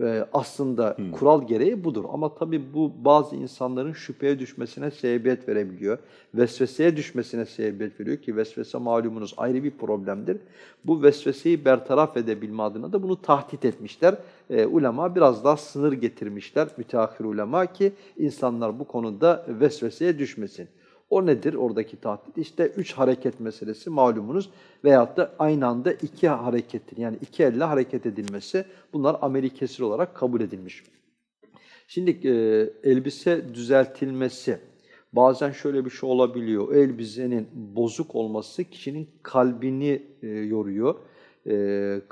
Ee, aslında kural gereği budur. Ama tabii bu bazı insanların şüpheye düşmesine sebebiyet verebiliyor. Vesveseye düşmesine sebebiyet veriyor ki vesvese malumunuz ayrı bir problemdir. Bu vesveseyi bertaraf edebilme adına da bunu tahdit etmişler. Ee, ulema biraz daha sınır getirmişler, müteahhir ulema ki insanlar bu konuda vesveseye düşmesin. O nedir oradaki tahdit? İşte üç hareket meselesi malumunuz veyahut da aynı anda iki hareketin yani iki elle hareket edilmesi bunlar ameli kesir olarak kabul edilmiş. Şimdi e, elbise düzeltilmesi bazen şöyle bir şey olabiliyor. Elbisenin bozuk olması kişinin kalbini e, yoruyor. E,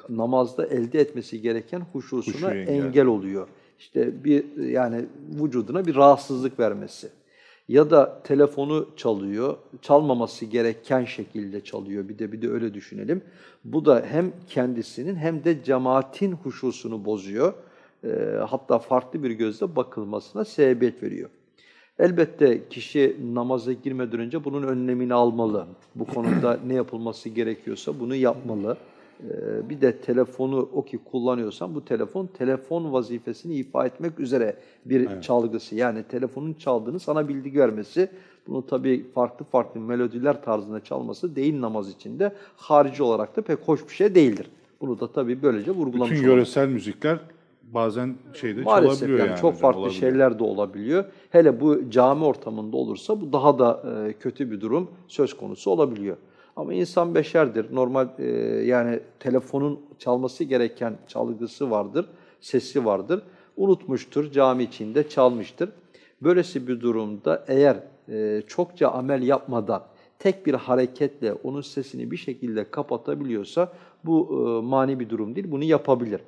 namazda elde etmesi gereken huşusuna engel. engel oluyor. İşte bir yani vücuduna bir rahatsızlık vermesi ya da telefonu çalıyor, çalmaması gereken şekilde çalıyor. Bir de bir de öyle düşünelim. Bu da hem kendisinin hem de cemaatin huşusunu bozuyor. Ee, hatta farklı bir gözle bakılmasına sebebiyet veriyor. Elbette kişi namaza girmeden önce bunun önlemini almalı. Bu konuda ne yapılması gerekiyorsa bunu yapmalı. Ee, bir de telefonu o ki kullanıyorsan bu telefon telefon vazifesini ifa etmek üzere bir çalgısı. Yani telefonun çaldığını sana bilgi vermesi. Bunu tabii farklı farklı melodiler tarzında çalması değil namaz içinde. Harici olarak da pek hoş bir şey değildir. Bunu da tabii böylece vurgulamış Bütün yöresel müzikler bazen şeyde Maalesef çalabiliyor yani, yani. çok hocam, farklı olabiliyor. şeyler de olabiliyor. Hele bu cami ortamında olursa bu daha da e, kötü bir durum söz konusu olabiliyor. Ama insan beşerdir. Normal e, yani telefonun çalması gereken çalgısı vardır, sesi vardır. Unutmuştur, cami içinde çalmıştır. Böylesi bir durumda eğer e, çokça amel yapmadan tek bir hareketle onun sesini bir şekilde kapatabiliyorsa bu e, mani bir durum değil, bunu yapabilir.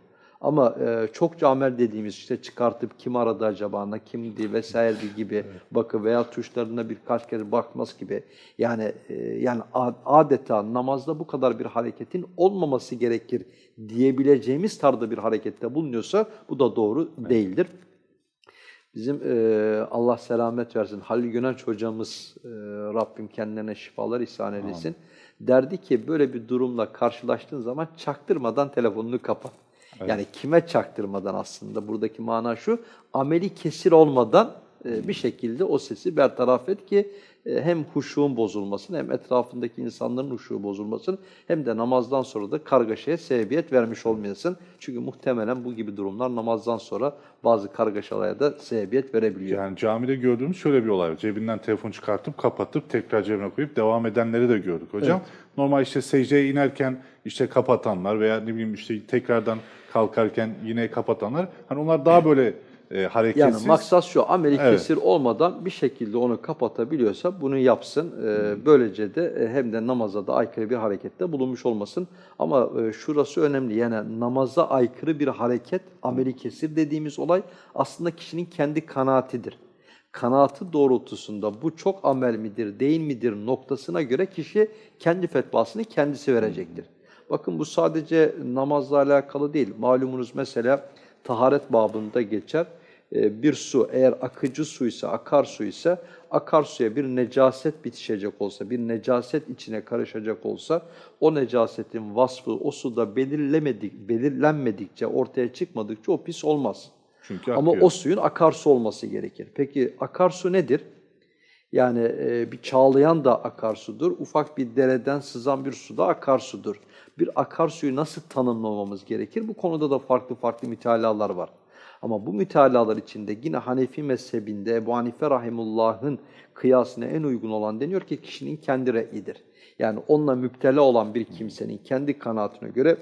Ama e, çokça amel dediğimiz işte çıkartıp kim aradı acaba, na kimdi vesaire gibi bakı veya tuşlarına birkaç kere bakmaz gibi. Yani e, yani adeta namazda bu kadar bir hareketin olmaması gerekir diyebileceğimiz tarzda bir harekette bulunuyorsa bu da doğru değildir. Bizim e, Allah selamet versin Halil Gönenç hocamız e, Rabbim kendilerine şifalar ihsan eylesin. Derdi ki böyle bir durumla karşılaştığın zaman çaktırmadan telefonunu kapat. Yani kime çaktırmadan aslında buradaki mana şu ameli kesir olmadan e, bir şekilde o sesi bertaraf et ki e, hem huşuğun bozulmasın hem etrafındaki insanların huşuğu bozulmasın hem de namazdan sonra da kargaşaya sebebiyet vermiş olmayasın. Çünkü muhtemelen bu gibi durumlar namazdan sonra bazı kargaşalara da sebebiyet verebiliyor. Yani camide gördüğümüz şöyle bir olay var. Cebinden telefon çıkartıp kapatıp tekrar cebine koyup devam edenleri de gördük hocam. Normal işte secdeye inerken işte kapatanlar veya ne bileyim işte tekrardan kalkarken yine kapatanlar. Hani onlar daha böyle e, hareketsiz. Yani maksat şu, ameli Evet. kesir olmadan bir şekilde onu kapatabiliyorsa bunu yapsın. Ee, böylece de e, hem de namaza da aykırı bir harekette bulunmuş olmasın. Ama e, şurası önemli, yani namaza aykırı bir hareket, ameli kesir dediğimiz olay aslında kişinin kendi kanaatidir. Kanaatı doğrultusunda bu çok amel midir, değil midir noktasına göre kişi kendi fetvasını kendisi verecektir. Bakın bu sadece namazla alakalı değil. Malumunuz mesela taharet babında geçer. Ee, Bir su eğer akıcı suysa, akarsu ise akarsuya bir necaset bitişecek olsa, bir necaset içine karışacak olsa o necasetin vasfı o suda belirlemedik, belirlenmedikçe, ortaya çıkmadıkça o pis olmaz. Çünkü Ama akıyor. o suyun akarsu olması gerekir. Peki akarsu nedir? Yani e, bir çağlayan da akarsudur, ufak bir dereden sızan bir su da akarsudur. Bir akarsuyu nasıl tanımlamamız gerekir? Bu konuda da farklı farklı mütalalar var. Ama bu mütalalar içinde yine Hanefi mezhebinde Ebu Hanife Rahimullah'ın kıyasına en uygun olan deniyor ki kişinin kendi re'idir. Yani onunla müptela olan bir kimsenin kendi kanaatine göre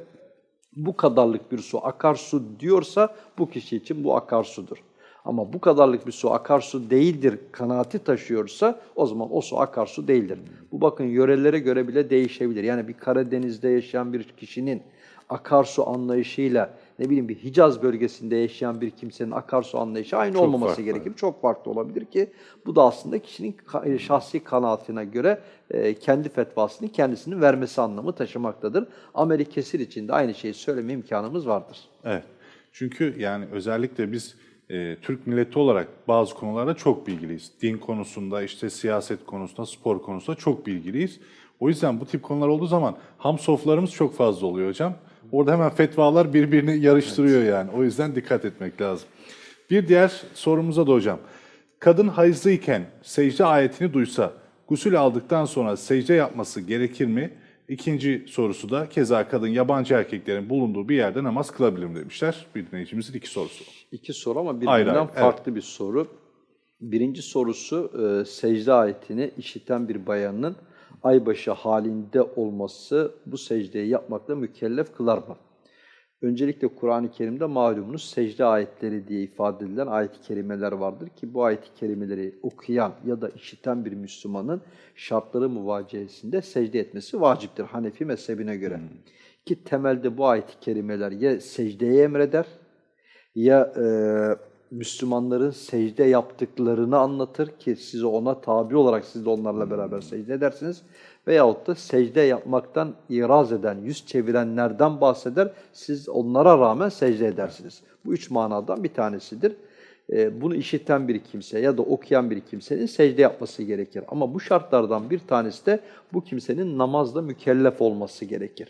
bu kadarlık bir su akarsu diyorsa bu kişi için bu akarsudur. Ama bu kadarlık bir su akarsu değildir kanaati taşıyorsa o zaman o su akarsu değildir. Bu bakın yörelere göre bile değişebilir. Yani bir Karadeniz'de yaşayan bir kişinin akarsu anlayışıyla ne bileyim bir Hicaz bölgesinde yaşayan bir kimsenin akarsu anlayışı aynı Çok olmaması farklı. gerekir. Çok farklı olabilir ki bu da aslında kişinin e, şahsi kanaatine göre e, kendi fetvasını kendisinin vermesi anlamı taşımaktadır. Ameli kesir için de aynı şeyi söyleme imkanımız vardır. Evet. Çünkü yani özellikle biz e, Türk milleti olarak bazı konularda çok bilgiliyiz. Din konusunda, işte siyaset konusunda, spor konusunda çok bilgiliyiz. O yüzden bu tip konular olduğu zaman ham soflarımız çok fazla oluyor hocam. Orada hemen fetvalar birbirini [laughs] yarıştırıyor yani. O yüzden dikkat etmek lazım. Bir diğer sorumuza da hocam. Kadın hayızlıyken secde ayetini duysa, gusül aldıktan sonra secde yapması gerekir mi? İkinci sorusu da keza kadın yabancı erkeklerin bulunduğu bir yerde namaz kılabilir mi demişler. Bir dinleyicimizin iki sorusu. İki soru ama birbirinden Ayrı ayrı, farklı bir soru. Birinci sorusu e, secde ayetini işiten bir bayanın aybaşı halinde olması bu secdeyi yapmakla mükellef kılar mı? Öncelikle Kur'an-ı Kerim'de malumunuz secde ayetleri diye ifade edilen ayet-i kerimeler vardır ki bu ayet-i kerimeleri okuyan ya da işiten bir Müslümanın şartları muvaciyesinde secde etmesi vaciptir Hanefi mezhebine göre. Ki temelde bu ayet-i kerimeler ya secdeye emreder ya e, Müslümanların secde yaptıklarını anlatır ki siz ona tabi olarak siz de onlarla beraber secde edersiniz. Veyahut da secde yapmaktan iraz eden, yüz çevirenlerden bahseder. Siz onlara rağmen secde edersiniz. Bu üç manadan bir tanesidir. E, bunu işiten bir kimse ya da okuyan bir kimsenin secde yapması gerekir. Ama bu şartlardan bir tanesi de bu kimsenin namazla mükellef olması gerekir.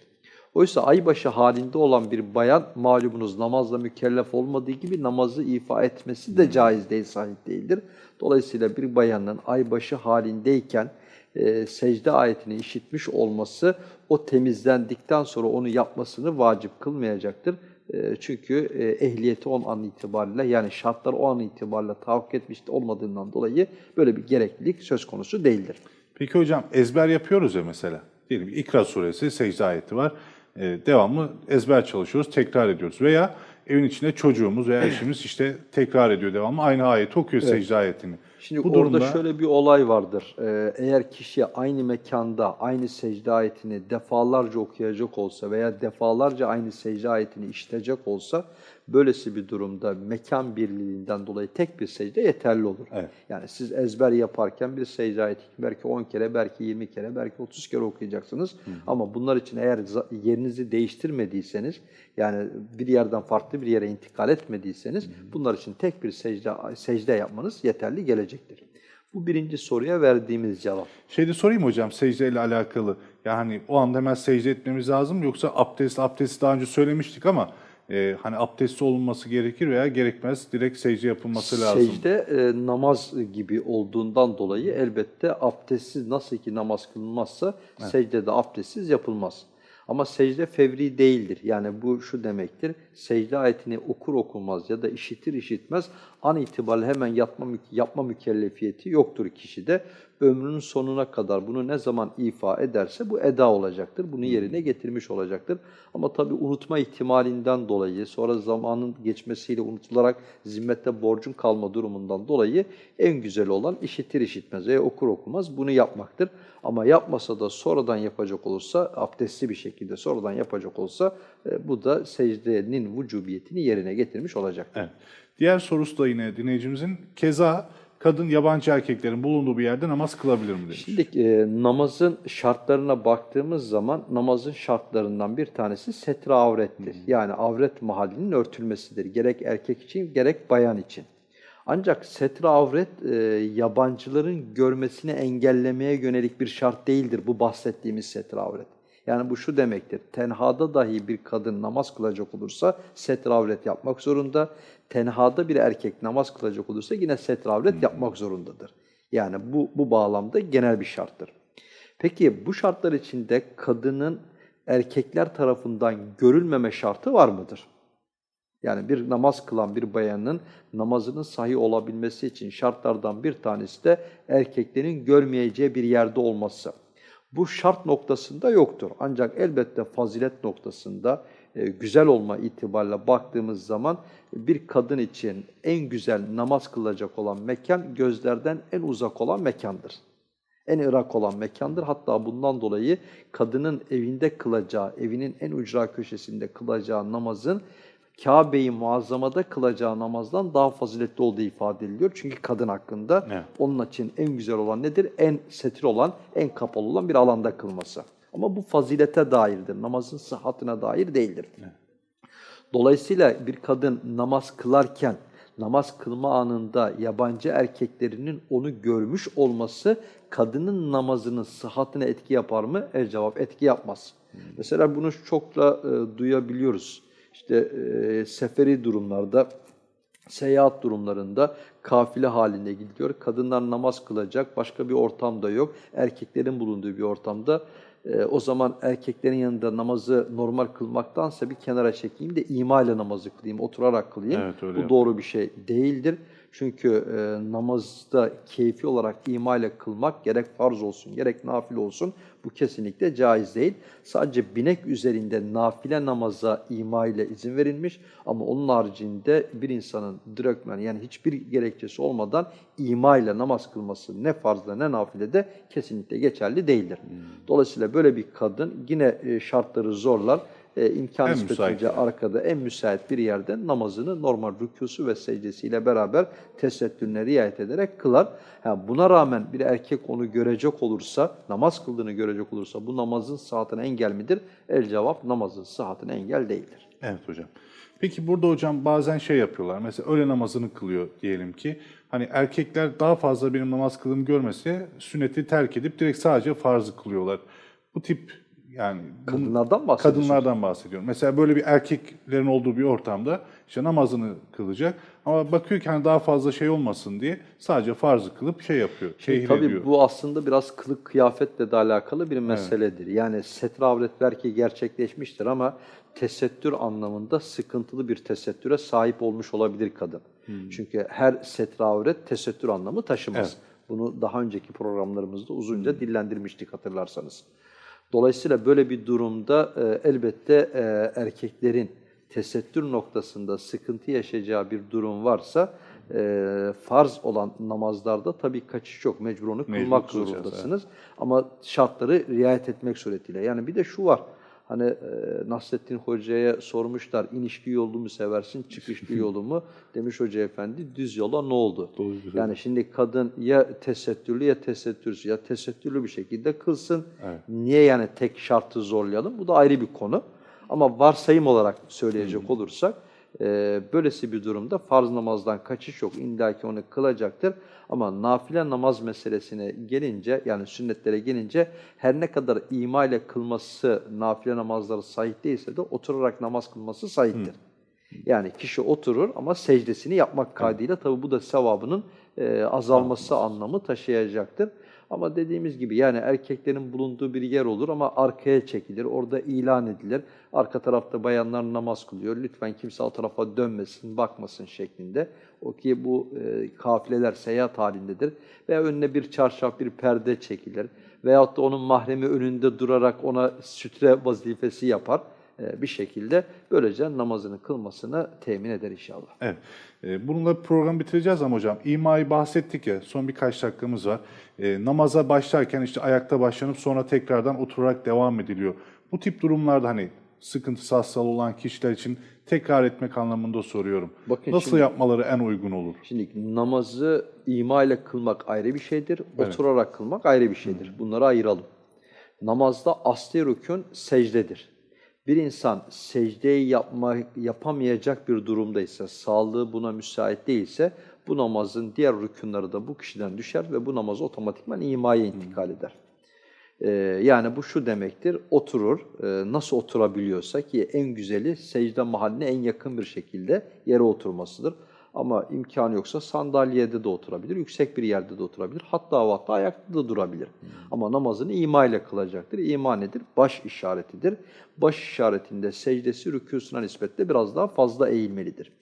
Oysa aybaşı halinde olan bir bayan malumunuz namazla mükellef olmadığı gibi namazı ifa etmesi de caiz değil, sahih değildir. Dolayısıyla bir bayanın aybaşı halindeyken e, secde ayetini işitmiş olması o temizlendikten sonra onu yapmasını vacip kılmayacaktır. E, çünkü e, ehliyeti on an itibariyle yani şartlar o an itibariyle tahakkuk etmiş olmadığından dolayı böyle bir gereklilik söz konusu değildir. Peki hocam ezber yapıyoruz ya mesela. Diyelim İkra suresi secde ayeti var. Ee, devamlı ezber çalışıyoruz, tekrar ediyoruz. Veya evin içinde çocuğumuz veya [clears throat] eşimiz işte tekrar ediyor devamlı. Aynı ayeti okuyor secde ayetini. Şimdi Bu orada durumda şöyle bir olay vardır. Ee, eğer kişi aynı mekanda aynı secde ayetini defalarca okuyacak olsa veya defalarca aynı secde ayetini işitecek olsa böylesi bir durumda mekan birliğinden dolayı tek bir secde yeterli olur. Evet. Yani siz ezber yaparken bir secde ayeti belki 10 kere, belki 20 kere, belki 30 kere okuyacaksınız. Ama bunlar için eğer yerinizi değiştirmediyseniz, yani bir yerden farklı bir yere intikal etmediyseniz bunlar için tek bir secde, secde yapmanız yeterli gelecektir. Bu birinci soruya verdiğimiz cevap. Şeyde sorayım hocam secde ile alakalı. Yani o anda hemen secde etmemiz lazım? Yoksa abdest, abdesti daha önce söylemiştik ama e, hani abdestli olunması gerekir veya gerekmez. Direkt secde yapılması lazım. Secde e, namaz gibi olduğundan dolayı elbette abdestsiz nasıl ki namaz kılınmazsa secde abdestsiz yapılmaz. Ama secde fevri değildir. Yani bu şu demektir. Secde ayetini okur okumaz ya da işitir işitmez an itibariyle hemen yapma, yapma mükellefiyeti yoktur kişide. Ömrünün sonuna kadar bunu ne zaman ifa ederse bu eda olacaktır. Bunu yerine getirmiş olacaktır. Ama tabi unutma ihtimalinden dolayı sonra zamanın geçmesiyle unutularak zimmette borcun kalma durumundan dolayı en güzel olan işitir işitmez veya okur okumaz bunu yapmaktır. Ama yapmasa da sonradan yapacak olursa, abdestli bir şekilde sonradan yapacak olsa e, bu da secdenin vücubiyetini yerine getirmiş olacaktır. Evet. Diğer sorusu da yine dinleyicimizin. Keza kadın yabancı erkeklerin bulunduğu bir yerde namaz kılabilir mi demiş. Şimdi e, namazın şartlarına baktığımız zaman namazın şartlarından bir tanesi setre avrettir. Yani avret mahallinin örtülmesidir. Gerek erkek için gerek bayan için. Ancak setre avret e, yabancıların görmesini engellemeye yönelik bir şart değildir bu bahsettiğimiz setre avret. Yani bu şu demektir. Tenhada dahi bir kadın namaz kılacak olursa setre avret yapmak zorunda. Tenhada bir erkek namaz kılacak olursa yine setre avret yapmak zorundadır. Yani bu, bu bağlamda genel bir şarttır. Peki bu şartlar içinde kadının erkekler tarafından görülmeme şartı var mıdır? Yani bir namaz kılan bir bayanın namazının sahih olabilmesi için şartlardan bir tanesi de erkeklerin görmeyeceği bir yerde olması. Bu şart noktasında yoktur. Ancak elbette fazilet noktasında e, güzel olma itibariyle baktığımız zaman bir kadın için en güzel namaz kılacak olan mekan gözlerden en uzak olan mekandır. En ırak olan mekandır. Hatta bundan dolayı kadının evinde kılacağı, evinin en ucra köşesinde kılacağı namazın Kabe-i Muazzama'da kılacağı namazdan daha faziletli olduğu ifade ediliyor. Çünkü kadın hakkında Evet. onun için en güzel olan nedir? En setir olan, en kapalı olan bir alanda kılması. Ama bu fazilete dairdir. Namazın sıhhatine dair değildir. Dolayısıyla bir kadın namaz kılarken namaz kılma anında yabancı erkeklerinin onu görmüş olması kadının namazının sıhhatine etki yapar mı? El cevap etki yapmaz. Mesela bunu çokça e, duyabiliyoruz. İşte e, seferi durumlarda seyahat durumlarında kafile halinde gidiyor. Kadınlar namaz kılacak, başka bir ortamda yok. Erkeklerin bulunduğu bir ortamda. e, o zaman erkeklerin yanında namazı normal kılmaktansa bir kenara çekeyim de ima ile namazı kılayım, oturarak kılayım. Evet, Bu yap. doğru bir şey değildir. Çünkü e, namazda keyfi olarak ima ile kılmak gerek farz olsun gerek nafile olsun bu kesinlikle caiz değil. Sadece binek üzerinde nafile namaza ima ile izin verilmiş ama onun haricinde bir insanın direktmen yani hiçbir gerekçesi olmadan ima ile namaz kılması ne farzda ne nafilede kesinlikle geçerli değildir. Dolayısıyla böyle bir kadın yine e, şartları zorlar. E, imkan müsait. arkada en müsait bir yerde namazını normal rükûsu ve secdesiyle beraber tesettürüne riayet ederek kılar. Ha, buna rağmen bir erkek onu görecek olursa, namaz kıldığını görecek olursa bu namazın sıhhatine engel midir? El cevap namazın sıhhatine engel değildir. Evet hocam. Peki burada hocam bazen şey yapıyorlar. Mesela öğle namazını kılıyor diyelim ki. Hani erkekler daha fazla benim namaz kılığımı görmese sünneti terk edip direkt sadece farzı kılıyorlar. Bu tip yani Kadınlardan bahsediyorsunuz. kadınlardan bahsediyorum. Mesela böyle bir erkeklerin olduğu bir ortamda işte namazını kılacak ama bakıyor ki hani daha fazla şey olmasın diye sadece farzı kılıp şey yapıyor. Şimdi tabii ediyor. bu aslında biraz kılık kıyafetle de alakalı bir meseledir. Yani setre avret belki gerçekleşmiştir ama tesettür anlamında sıkıntılı bir tesettüre sahip olmuş olabilir kadın. Çünkü her setre avret tesettür anlamı taşımaz. Evet. Bunu daha önceki programlarımızda uzunca dillendirmiştik hatırlarsanız. Dolayısıyla böyle bir durumda e, elbette e, erkeklerin tesettür noktasında sıkıntı yaşayacağı bir durum varsa e, farz olan namazlarda tabii kaçış yok. Mecbur onu kılmak zorundasınız. Ama şartları riayet etmek suretiyle. Yani bir de şu var. Hani e, Nasrettin Hoca'ya sormuşlar inişli yolu mu seversin, çıkışlı yolu mu? Demiş Hoca Efendi düz yola ne oldu? Doğru. Yani şimdi kadın ya tesettürlü ya tesettürsüz ya tesettürlü bir şekilde kılsın. Evet. Niye yani tek şartı zorlayalım? Bu da ayrı bir konu. Ama varsayım olarak söyleyecek olursak e, böylesi bir durumda farz namazdan kaçış yok. İlla ki onu kılacaktır. Ama nafile namaz meselesine gelince yani sünnetlere gelince her ne kadar ima ile kılması nafile namazları sahih değilse de oturarak namaz kılması sahihtir. Yani kişi oturur ama secdesini yapmak kaydıyla tabi bu da sevabının e, azalması anlamı taşıyacaktır. Ama dediğimiz gibi yani erkeklerin bulunduğu bir yer olur ama arkaya çekilir, orada ilan edilir. Arka tarafta bayanlar namaz kılıyor, lütfen kimse o tarafa dönmesin, bakmasın şeklinde. O ki bu e, kafileler seyahat halindedir. Veya önüne bir çarşaf, bir perde çekilir. Veyahut da onun mahremi önünde durarak ona sütre vazifesi yapar bir şekilde böylece namazını kılmasını temin eder inşallah. Evet. Ee, Bununla programı bitireceğiz ama hocam imayı bahsettik ya son birkaç dakikamız var. Ee, namaza başlarken işte ayakta başlanıp sonra tekrardan oturarak devam ediliyor. Bu tip durumlarda hani sıkıntısı hastalığı olan kişiler için tekrar etmek anlamında soruyorum. Bakın Nasıl şimdi- yapmaları en uygun olur? Şimdi namazı ima ile kılmak ayrı bir şeydir, oturarak kılmak ayrı bir şeydir. Bunları ayıralım. Namazda asli rükün secdedir. Bir insan secdeyi yapma, yapamayacak bir durumdaysa, sağlığı buna müsait değilse bu namazın diğer rükünleri de bu kişiden düşer ve bu namaz otomatikman imaya intikal eder. Ee, yani bu şu demektir, oturur, e, nasıl oturabiliyorsa ki en güzeli secde mahalline en yakın bir şekilde yere oturmasıdır. Ama imkanı yoksa sandalyede de oturabilir, yüksek bir yerde de oturabilir. Hatta hatta ayakta da durabilir. Ama namazını ima ile kılacaktır. İma nedir? Baş işaretidir. Baş işaretinde secdesi rükûsuna nispetle biraz daha fazla eğilmelidir.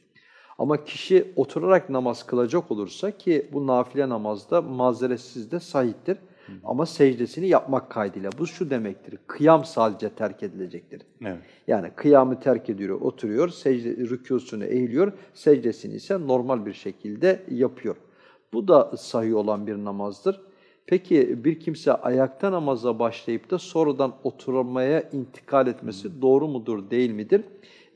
Ama kişi oturarak namaz kılacak olursa ki bu nafile namazda mazeretsiz de sahiptir. Ama secdesini yapmak kaydıyla. Bu şu demektir, kıyam sadece terk edilecektir. Evet. Yani kıyamı terk ediyor, oturuyor, secde, rükûsunu eğiliyor, secdesini ise normal bir şekilde yapıyor. Bu da sahih olan bir namazdır. Peki bir kimse ayakta namaza başlayıp da sonradan oturmaya intikal etmesi doğru mudur, değil midir?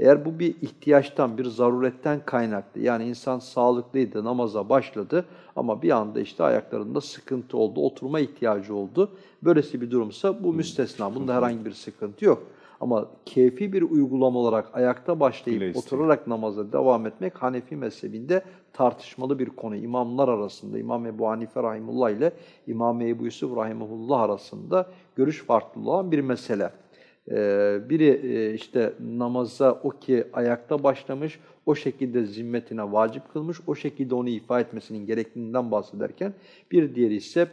Eğer bu bir ihtiyaçtan, bir zaruretten kaynaklı, yani insan sağlıklıydı, namaza başladı ama bir anda işte ayaklarında sıkıntı oldu, oturma ihtiyacı oldu. Böylesi bir durumsa bu müstesna, bunda herhangi bir sıkıntı yok. Ama keyfi bir uygulama olarak ayakta başlayıp Bile oturarak namaza devam etmek Hanefi mezhebinde tartışmalı bir konu. İmamlar arasında İmam Ebu Hanife Rahimullah ile İmam Ebu Yusuf Rahimullah arasında görüş farklılığı olan bir mesele. Ee, biri e, işte namaza o ki ayakta başlamış, o şekilde zimmetine vacip kılmış, o şekilde onu ifa etmesinin gerekliliğinden bahsederken bir diğeri ise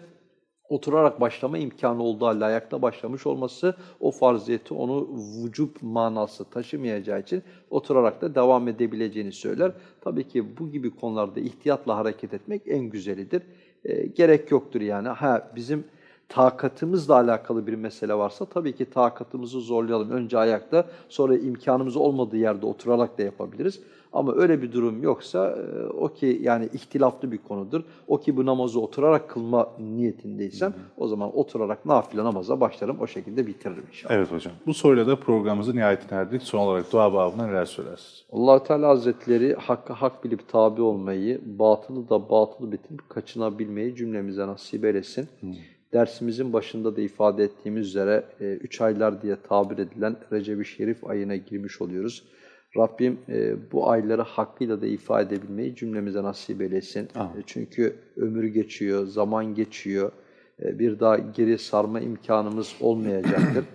oturarak başlama imkanı olduğu halde ayakta başlamış olması o farziyeti onu vücub manası taşımayacağı için oturarak da devam edebileceğini söyler. Tabii ki bu gibi konularda ihtiyatla hareket etmek en güzelidir. Ee, gerek yoktur yani. Ha bizim takatımızla alakalı bir mesele varsa tabii ki takatımızı zorlayalım. Önce ayakta sonra imkanımız olmadığı yerde oturarak da yapabiliriz. Ama öyle bir durum yoksa e, o ki yani ihtilaflı bir konudur. O ki bu namazı oturarak kılma niyetindeysem o zaman oturarak nafile namaza başlarım. O şekilde bitiririm inşallah. Evet hocam. Bu soruyla da programımızın nihayetine erdik. Son olarak dua babına neler söylersiniz? allah Teala Hazretleri hakka hak bilip tabi olmayı, batılı da batılı bitirip kaçınabilmeyi cümlemize nasip eylesin. Dersimizin başında da ifade ettiğimiz üzere e, üç aylar diye tabir edilen Recep-i Şerif ayına girmiş oluyoruz. Rabbim e, bu ayları hakkıyla da ifade edebilmeyi cümlemize nasip eylesin. E, çünkü ömür geçiyor, zaman geçiyor. E, bir daha geri sarma imkanımız olmayacaktır. [clears throat]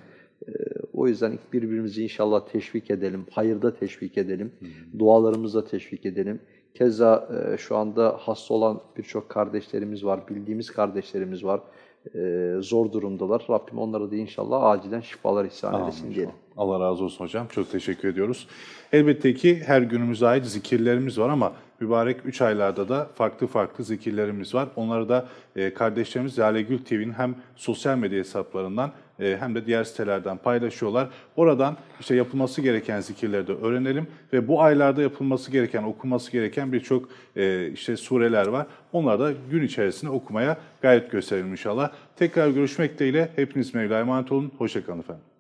E, o yüzden birbirimizi inşallah teşvik edelim, hayırda teşvik edelim, dualarımızla teşvik edelim. Keza e, şu anda hasta olan birçok kardeşlerimiz var, bildiğimiz kardeşlerimiz var. E, zor durumdalar. Rabbim onlara da inşallah acilen şifalar ihsan eylesin diyelim. Allah razı olsun hocam. Çok teşekkür ediyoruz. Elbette ki her günümüze ait zikirlerimiz var ama mübarek 3 aylarda da farklı farklı zikirlerimiz var. Onları da e, kardeşlerimiz Lale Gül TV'nin hem sosyal medya hesaplarından e, hem de diğer sitelerden paylaşıyorlar. Oradan işte yapılması gereken zikirleri de öğrenelim ve bu aylarda yapılması gereken, okunması gereken birçok e, işte sureler var. Onları da gün içerisinde okumaya gayret gösterelim inşallah. Tekrar görüşmek dileğiyle hepiniz Mevla'ya emanet olun. Hoşçakalın efendim.